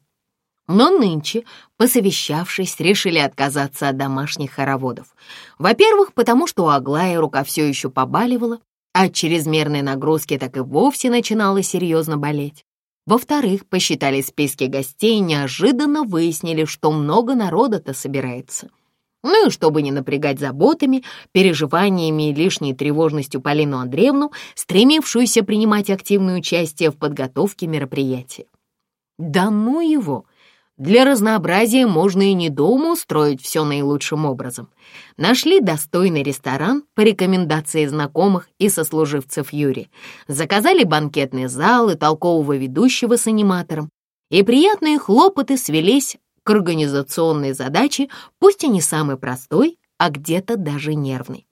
Но нынче, посовещавшись, решили отказаться от домашних хороводов. Во-первых, потому что у Аглаи рука все еще побаливала, от чрезмерной нагрузки так и вовсе начинала серьезно болеть. Во-вторых, посчитали списки гостей неожиданно выяснили, что много народа-то собирается. Ну и чтобы не напрягать заботами, переживаниями и лишней тревожностью Полину Андреевну, стремившуюся принимать активное участие в подготовке мероприятия. Да ну его! Для разнообразия можно и не дома устроить все наилучшим образом. Нашли достойный ресторан по рекомендации знакомых и сослуживцев Юри. Заказали банкетный зал и толкового ведущего с аниматором. И приятные хлопоты свелись к организационной задаче, пусть и не самой простой, а где-то даже нервной.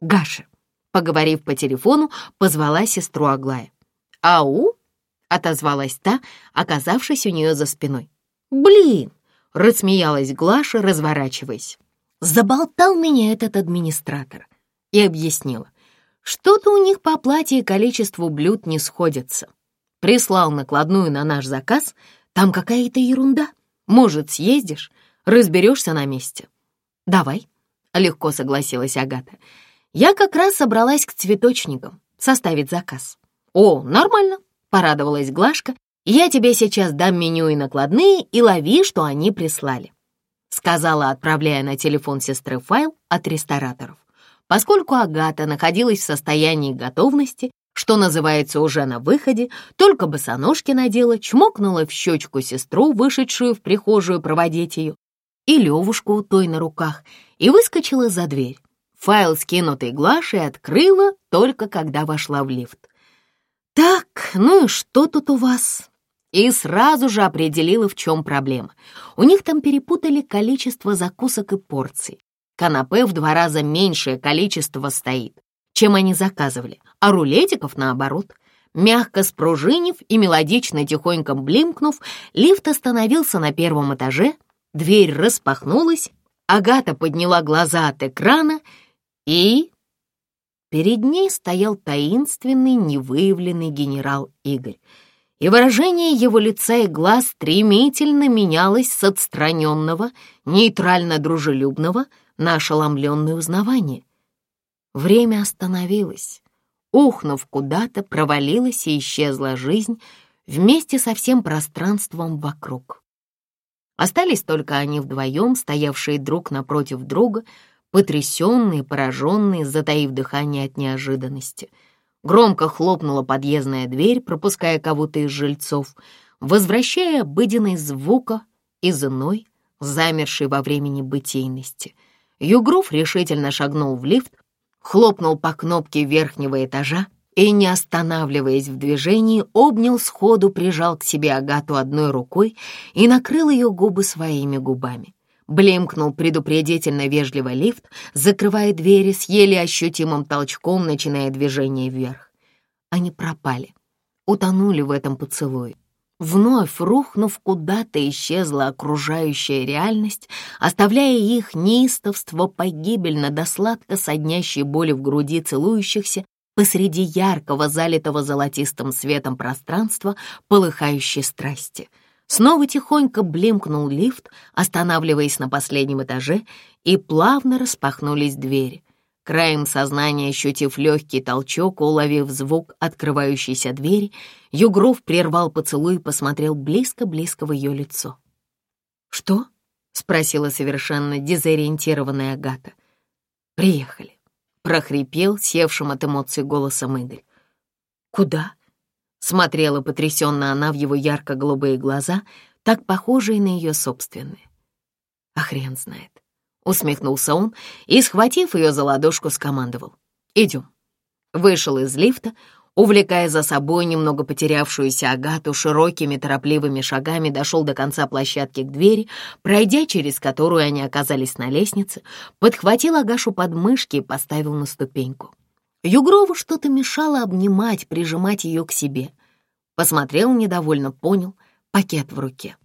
Гаша, поговорив по телефону, позвала сестру Аглая. «Ау!» — отозвалась та, оказавшись у нее за спиной. «Блин!» — рассмеялась Глаша, разворачиваясь. Заболтал меня этот администратор и объяснила. Что-то у них по оплате и количеству блюд не сходятся. Прислал накладную на наш заказ, там какая-то ерунда. Может, съездишь, разберешься на месте. Давай, легко согласилась Агата. Я как раз собралась к цветочникам составить заказ. О, нормально, порадовалась Глашка «Я тебе сейчас дам меню и накладные, и лови, что они прислали», сказала, отправляя на телефон сестры файл от рестораторов. Поскольку Агата находилась в состоянии готовности, что называется уже на выходе, только босоножки надела, чмокнула в щечку сестру, вышедшую в прихожую проводить ее, и Левушку той на руках, и выскочила за дверь. Файл, скинутый Глашей, открыла только когда вошла в лифт. «Так, ну и что тут у вас?» И сразу же определила, в чем проблема. У них там перепутали количество закусок и порций. Канапе в два раза меньшее количество стоит, чем они заказывали, а рулетиков наоборот. Мягко спружинив и мелодично тихонько блимкнув, лифт остановился на первом этаже, дверь распахнулась, Агата подняла глаза от экрана и... Перед ней стоял таинственный, невыявленный генерал Игорь и выражение его лица и глаз стремительно менялось с отстраненного, нейтрально-дружелюбного на ошеломленное узнавание. Время остановилось. Ухнув куда-то, провалилась и исчезла жизнь вместе со всем пространством вокруг. Остались только они вдвоем, стоявшие друг напротив друга, потрясенные, пораженные, затаив дыхание от неожиданности. Громко хлопнула подъездная дверь, пропуская кого-то из жильцов, возвращая обыденный звука из иной, замершей во времени бытийности. Югров решительно шагнул в лифт, хлопнул по кнопке верхнего этажа и, не останавливаясь в движении, обнял сходу, прижал к себе Агату одной рукой и накрыл ее губы своими губами. Блимкнул предупредительно вежливо лифт, закрывая двери с еле ощутимым толчком, начиная движение вверх. Они пропали, утонули в этом поцелуе. Вновь рухнув куда-то, исчезла окружающая реальность, оставляя их неистовство погибельно до сладко соднящей боли в груди целующихся посреди яркого, залитого золотистым светом пространства, полыхающей страсти. Снова тихонько блимкнул лифт, останавливаясь на последнем этаже, и плавно распахнулись двери. Краем сознания, ощутив легкий толчок, уловив звук открывающейся двери, Югров прервал поцелуй и посмотрел близко-близко в ее лицо. «Что?» — спросила совершенно дезориентированная Агата. «Приехали», — прохрипел севшим от эмоций голосом Игорь. «Куда?» — смотрела потрясенно она в его ярко-голубые глаза, так похожие на ее собственные. А хрен знает. Усмехнулся он и, схватив ее за ладошку, скомандовал. «Идем». Вышел из лифта, увлекая за собой немного потерявшуюся Агату, широкими торопливыми шагами дошел до конца площадки к двери, пройдя через которую они оказались на лестнице, подхватил Агашу под мышки и поставил на ступеньку. Югрову что-то мешало обнимать, прижимать ее к себе. Посмотрел недовольно, понял, пакет в руке.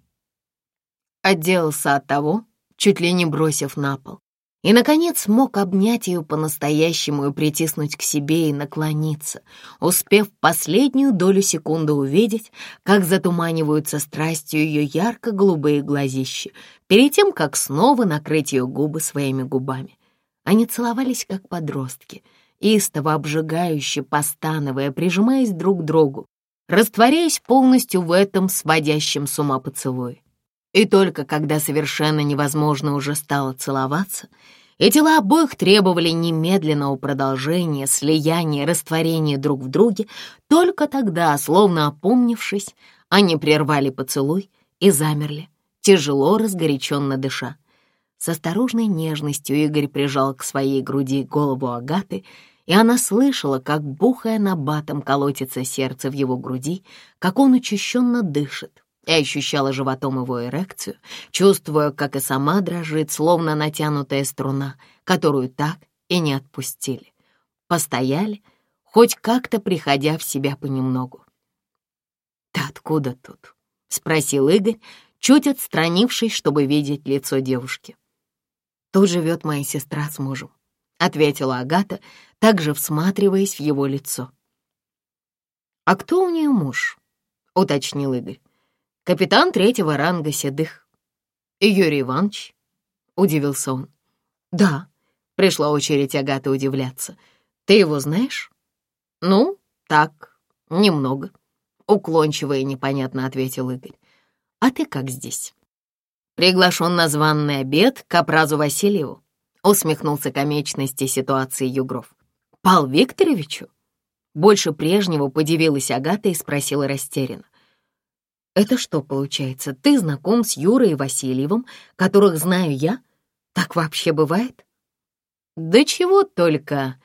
Отделался от того, чуть ли не бросив на пол. И, наконец, смог обнять ее по-настоящему и притиснуть к себе и наклониться, успев последнюю долю секунды увидеть, как затуманиваются страстью ее ярко-голубые глазища, перед тем, как снова накрыть ее губы своими губами. Они целовались, как подростки, истово обжигающе, постановая, прижимаясь друг к другу, растворяясь полностью в этом сводящем с ума поцелуе. И только когда совершенно невозможно уже стало целоваться, и тела обоих требовали немедленного продолжения, слияния, растворения друг в друге, только тогда, словно опомнившись, они прервали поцелуй и замерли, тяжело разгоряченно дыша. С осторожной нежностью Игорь прижал к своей груди голову Агаты, и она слышала, как, бухая на батом, колотится сердце в его груди, как он учащенно дышит, и ощущала животом его эрекцию, чувствуя, как и сама дрожит, словно натянутая струна, которую так и не отпустили. Постояли, хоть как-то приходя в себя понемногу. «Ты откуда тут?» — спросил Игорь, чуть отстранившись, чтобы видеть лицо девушки. «Тут живет моя сестра с мужем», — ответила Агата, также всматриваясь в его лицо. «А кто у нее муж?» — уточнил Игорь капитан третьего ранга седых. И Юрий Иванович?» — удивился он. «Да», — пришла очередь Агаты удивляться. «Ты его знаешь?» «Ну, так, немного», — уклончиво и непонятно ответил Игорь. «А ты как здесь?» «Приглашен на званный обед к Апразу Васильеву», — усмехнулся комичности ситуации Югров. «Пал Викторовичу?» Больше прежнего подивилась Агата и спросила растерянно. Это что получается, ты знаком с Юрой и Васильевым, которых знаю я? Так вообще бывает? Да чего только,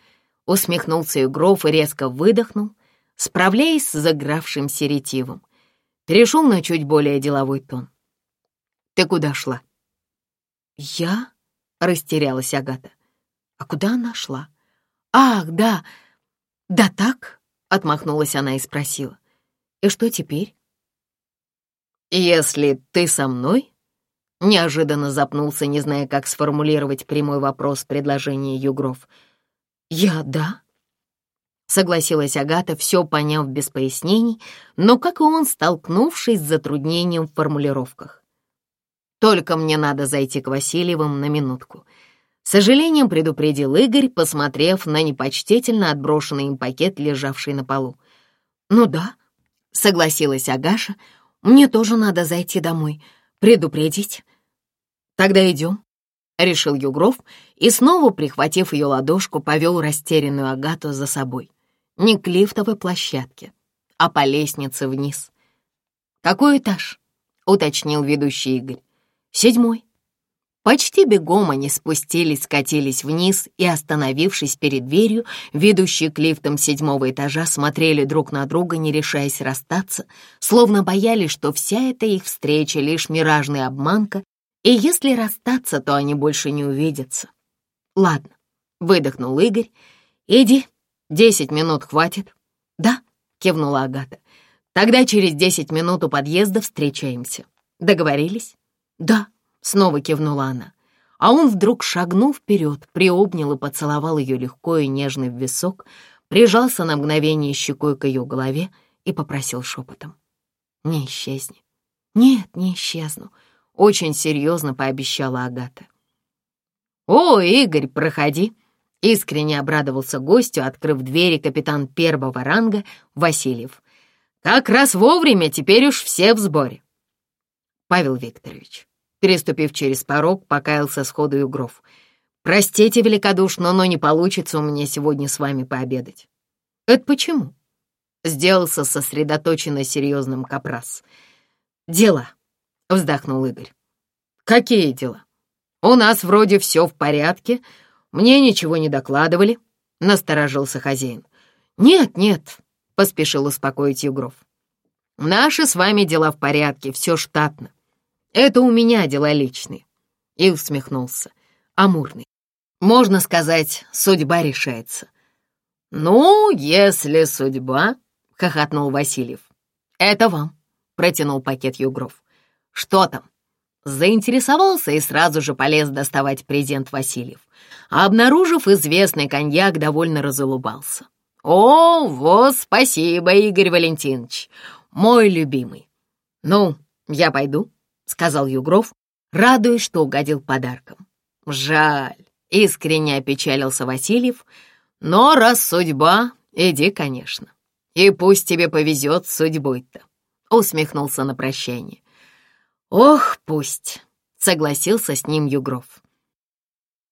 усмехнулся Югров и резко выдохнул, справляясь с загравшимся ретивом. Перешел на чуть более деловой тон. Ты куда шла? Я? Растерялась Агата. А куда она шла? Ах, да, да так, отмахнулась она и спросила. И что теперь? «Если ты со мной?» Неожиданно запнулся, не зная, как сформулировать прямой вопрос предложения Югров. «Я да», — согласилась Агата, все поняв без пояснений, но, как и он, столкнувшись с затруднением в формулировках. «Только мне надо зайти к Васильевым на минутку. С сожалением предупредил Игорь, посмотрев на непочтительно отброшенный им пакет, лежавший на полу. «Ну да», — согласилась Агаша, — «мне тоже надо зайти домой, предупредить». «Тогда идем», — решил Югров и, снова прихватив ее ладошку, повел растерянную Агату за собой. Не к лифтовой площадке, а по лестнице вниз. «Какой этаж?» — уточнил ведущий Игорь. «Седьмой». Почти бегом они спустились, скатились вниз и, остановившись перед дверью, ведущие к лифтам седьмого этажа смотрели друг на друга, не решаясь расстаться, словно боялись, что вся эта их встреча — лишь миражная обманка, и если расстаться, то они больше не увидятся. «Ладно», — выдохнул Игорь, — «иди, десять минут хватит». «Да», — кивнула Агата, — «тогда через десять минут у подъезда встречаемся. Договорились?» «Да», Снова кивнула она. А он вдруг шагнул вперед, приобнял и поцеловал ее легко и нежно в висок, прижался на мгновение щекой к ее голове и попросил шепотом. «Не исчезни». «Нет, не исчезну», — очень серьезно пообещала Агата. «О, Игорь, проходи!» — искренне обрадовался гостю, открыв двери капитан первого ранга Васильев. «Как раз вовремя, теперь уж все в сборе». «Павел Викторович, Переступив через порог, покаялся сходу Югров. «Простите великодушно, но не получится у меня сегодня с вами пообедать». «Это почему?» Сделался сосредоточенно серьезным Капрас. «Дела», — вздохнул Игорь. «Какие дела? У нас вроде все в порядке, мне ничего не докладывали», — насторожился хозяин. «Нет, нет», — поспешил успокоить Югров. «Наши с вами дела в порядке, все штатно. Это у меня дела личные. И усмехнулся. Амурный. Можно сказать, судьба решается. Ну, если судьба, хохотнул Васильев. Это вам, протянул пакет Югров. Что там? Заинтересовался и сразу же полез доставать презент Васильев. Обнаружив известный коньяк, довольно разулыбался. «О, вот спасибо, Игорь Валентинович, мой любимый. Ну, я пойду?» Сказал Югров, радуясь, что угодил подарком. «Жаль», — искренне опечалился Васильев, «но раз судьба, иди, конечно. И пусть тебе повезет с судьбой-то», — усмехнулся на прощание. «Ох, пусть», — согласился с ним Югров.